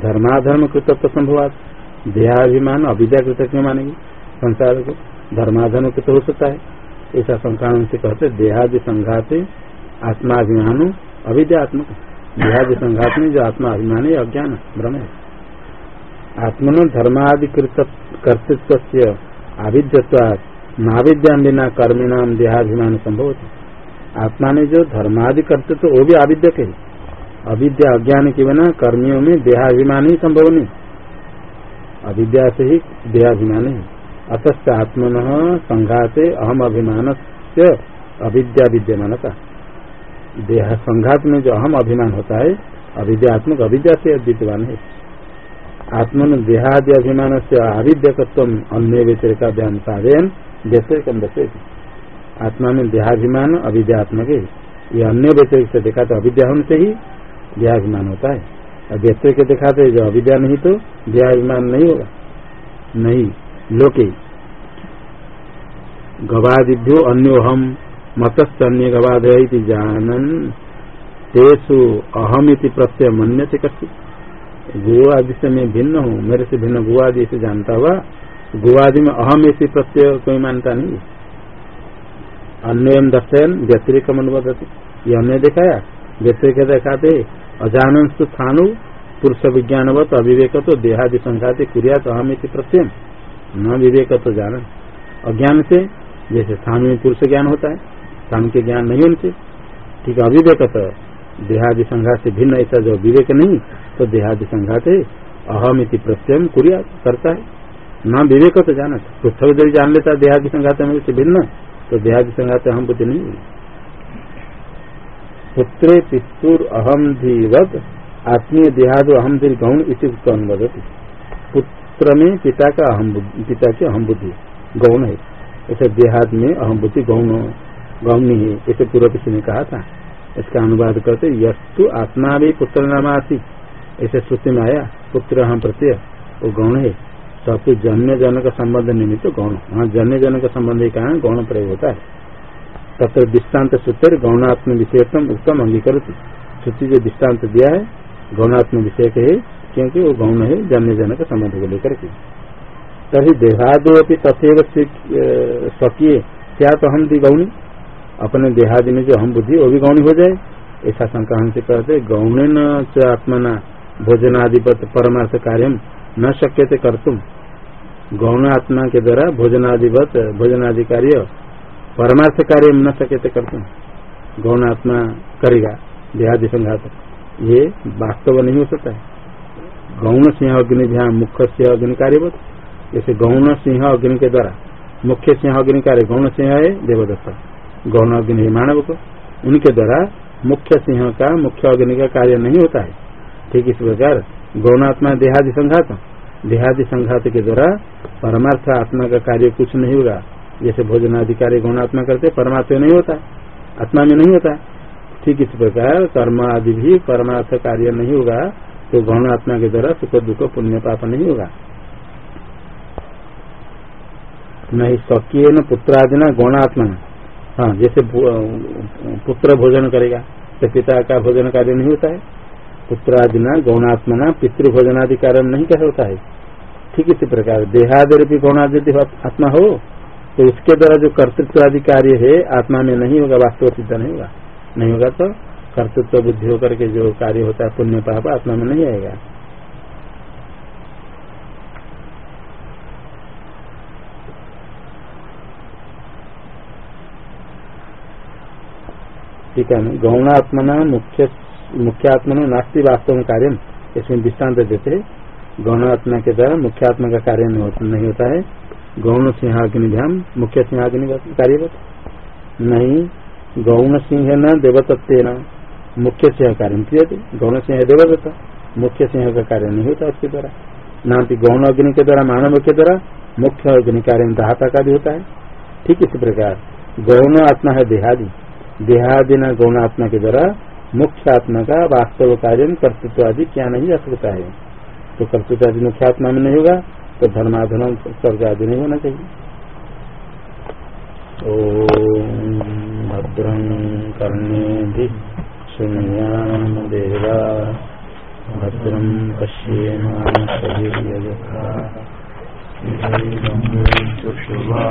धर्माधर्म कृतत्व संभवात देहाभिमान अविद्याकृत क्यों मानेगी। संसार को धर्माधर्म कृत हो सकता है। ऐसा संक्रांत से कहते देहादि संघाते आत्माभिमान अविद्यात्मक देहादि संघात में जो आत्मा अभिमान है अज्ञान भ्रम है। आत्मनो धर्मादि कर्तृत्व आविद्यवाद नाविद्या बिना कर्मिणाम देहाभिमान संभव आत्मा ने जो धर्मादि कर्तृत्व वो भी आविद्यक है। अविद्या अज्ञान के बिना कर्मियों में देहाभिमान ही संभव नहीं। अविद्या से ही देहाभिमान है अतः आत्मन संघाते अहम अभिमान से अविद्या विद्यमान का देह संघात में जो अहम अभिमान होता है अविद्यात्मक अविद्या से विद्यमान है। आत्मन देहादि अभिमान से अविद्यकत्व अन्य व्यतिरिका ध्यान साधन बसे। आत्मा में देहाभिमान अविद्यात्मक है। ये अन्य व्यतिरिक से देखा तो अविद्या से ही देहाभिमान होता है। और व्यक्ति के दिखाते जो अविद्या नहीं तो देहाभिमान नहीं होगा। नहीं, लोके। गवादिभ्यो अन्योहम मतस्तन्य गवादय जानन। तेसु अहम प्रत्यय मन्यते कसी गुरु आदि से मैं भिन्न हूँ, मेरे से भिन्न गु आदि से जानता हुआ गु आदि में अहम ऐसी प्रत्यय कोई मानता नहीं अन्य दर्शन व्यतिरिक अनुबदती ये अन्य दिखाया व्यतिरिक दिखाते अजान स्थानु पुरुष विज्ञानवत अविवेक तो देहादि संघाते कुरिया तो अहम प्रत्यय न विवेक तो जान अज्ञान से, जैसे स्थान में पुरुष ज्ञान होता है स्थान के ज्ञान नहीं उनसे ठीक है। अविवेक तो देहादि संघात से भिन्न, ऐसा जो विवेक नहीं तो देहादि संघात अहम इति प्रत्यय कुरिया करता है। न विवेक तो जाना पृथक यदि जान लेता, देहादि संघात में भिन्न तो देहादि संघात अहम बुद्धि नहीं। पुत्रे पितुर अहम धीवत आत्मीय देहाद अहम धीर गौण इसी अनुवादती पुत्र में पिता का अहम पिता की अहम बुद्धि गौण है। ऐसे देहाद में अहम बुद्धि गौण गौण है, ऐसे पूर्व किसी ने कहा था। इसका अनुवाद करते, यस्तु आत्मा भी पुत्र नाम आती ऐसे श्रुति में आया, पुत्र हम प्रत्यय, वो गौण है। सब कुछ जन्य जन का संबंध निमित्त गौण। वहाँ जन्य जन का संबंध के कारण गौण प्रयोग होता है। तथा दृष्टांत सूत्र गौणात्म विषयत्म उत्तम अंगीकर जो दृष्टांत दिया है, गौणात्म विषय है, क्योंकि वो गौण है जन्य जन का संबंध को लेकर के। तभी देहादो अपनी तथेव स्वकीय, क्या तो हम दी गौणी? अपने देहादि में जो हम बुद्धि, वो भी गौणी हो जाए। ऐसा शंका हमसे कहते गौण न आत्मना भोजनाधिपत परमार्थ कार्य न शक्य थे कर तुम गौण आत्मा के द्वारा भोजनाधिपत भोजनादि कार्य परमार्थ कार्य न शक्य थे कर तुम गौण आत्मा करेगा, देहादि संघात ये वास्तव नहीं हो सकता है। गौण सिंह अग्नि ध्यान, मुख्य सिंह अग्नि कार्यवत जैसे गौण सिंह अग्नि के द्वारा मुख्य सिंह अग्नि कार्य, गौण सिंह है, देवदत्ता। गौण अग्नि है, मानव को। उनके द्वारा मुख्य सिंह का, मुख्य अग्नि का कार्य नहीं होता है। ठीक इस प्रकार गौणात्मा देहादि संघात। देहादि संघात के द्वारा परमार्थ आत्मा का कार्य कुछ नहीं होगा। जैसे भोजनादि कार्य गौणात्मा करते परमार्थ नहीं होता, आत्मा में नहीं होता। ठीक इस प्रकार कर्म आदि भी परमार्थ कार्य नहीं होगा तो गौणात्मा के द्वारा सुख दुख पुण्य पाप नहीं होगा। नहीं स्वकीय न पुत्रादि न गौणात्मा। हाँ जैसे पुत्र भोजन करेगा तो पिता का भोजन कार्य नहीं होता है। पुत्रादि न गौणात्मना पितृभोजनादि कारण नहीं क्या होता है। ठीक इसी प्रकार देहादि भी गौणादि आत्मा हो तो उसके द्वारा जो कर्तृत्व आदि कार्य है, आत्मा में नहीं होगा, वास्तव सिद्ध नहीं होगा। नहीं होगा तो कर्तृत्व बुद्धि होकर के जो कार्य होता है, पुण्य पाप, आत्मा में नहीं आएगा। ठीक है, गौणात्मना मुख्य, मुख्यात्मना नास्ती वास्तव में कार्य। इसमें दृष्टांत देते गौणात्मा के द्वारा मुख्यात्मा का कार्य नहीं होता है। गौण सिंहाग्नि ध्यान मुख्य सिंहाग्नि कार्य नहीं गौण सिंह न देवतत्व न मुख्य सिंह कार्य क्रिय गौण सिंह देवदत्ता मुख्य सिंह का कार्य नहीं होता उसके द्वारा। नाती गौण अग्नि के द्वारा मानव के द्वारा मुख्य अग्नि कार्य दाहता का भी होता है ठीक इसी प्रकार, गौण आत्मा है देहादि। देहादि न गौण आत्मा के द्वारा मुख्य आत्मा का वास्तव कार्य कर्तृत्व आदि क्या नहीं जा सकता है। तो कर्तृत्व आदि मुख्य आत्मा में नहीं होगा तो धर्माधन स्वर्ग आदि नहीं होना चाहिए। ओ भद्रं कर्णे शून्याम देवा, भद्रं पश्येम शरीर्यथा। चुषुवा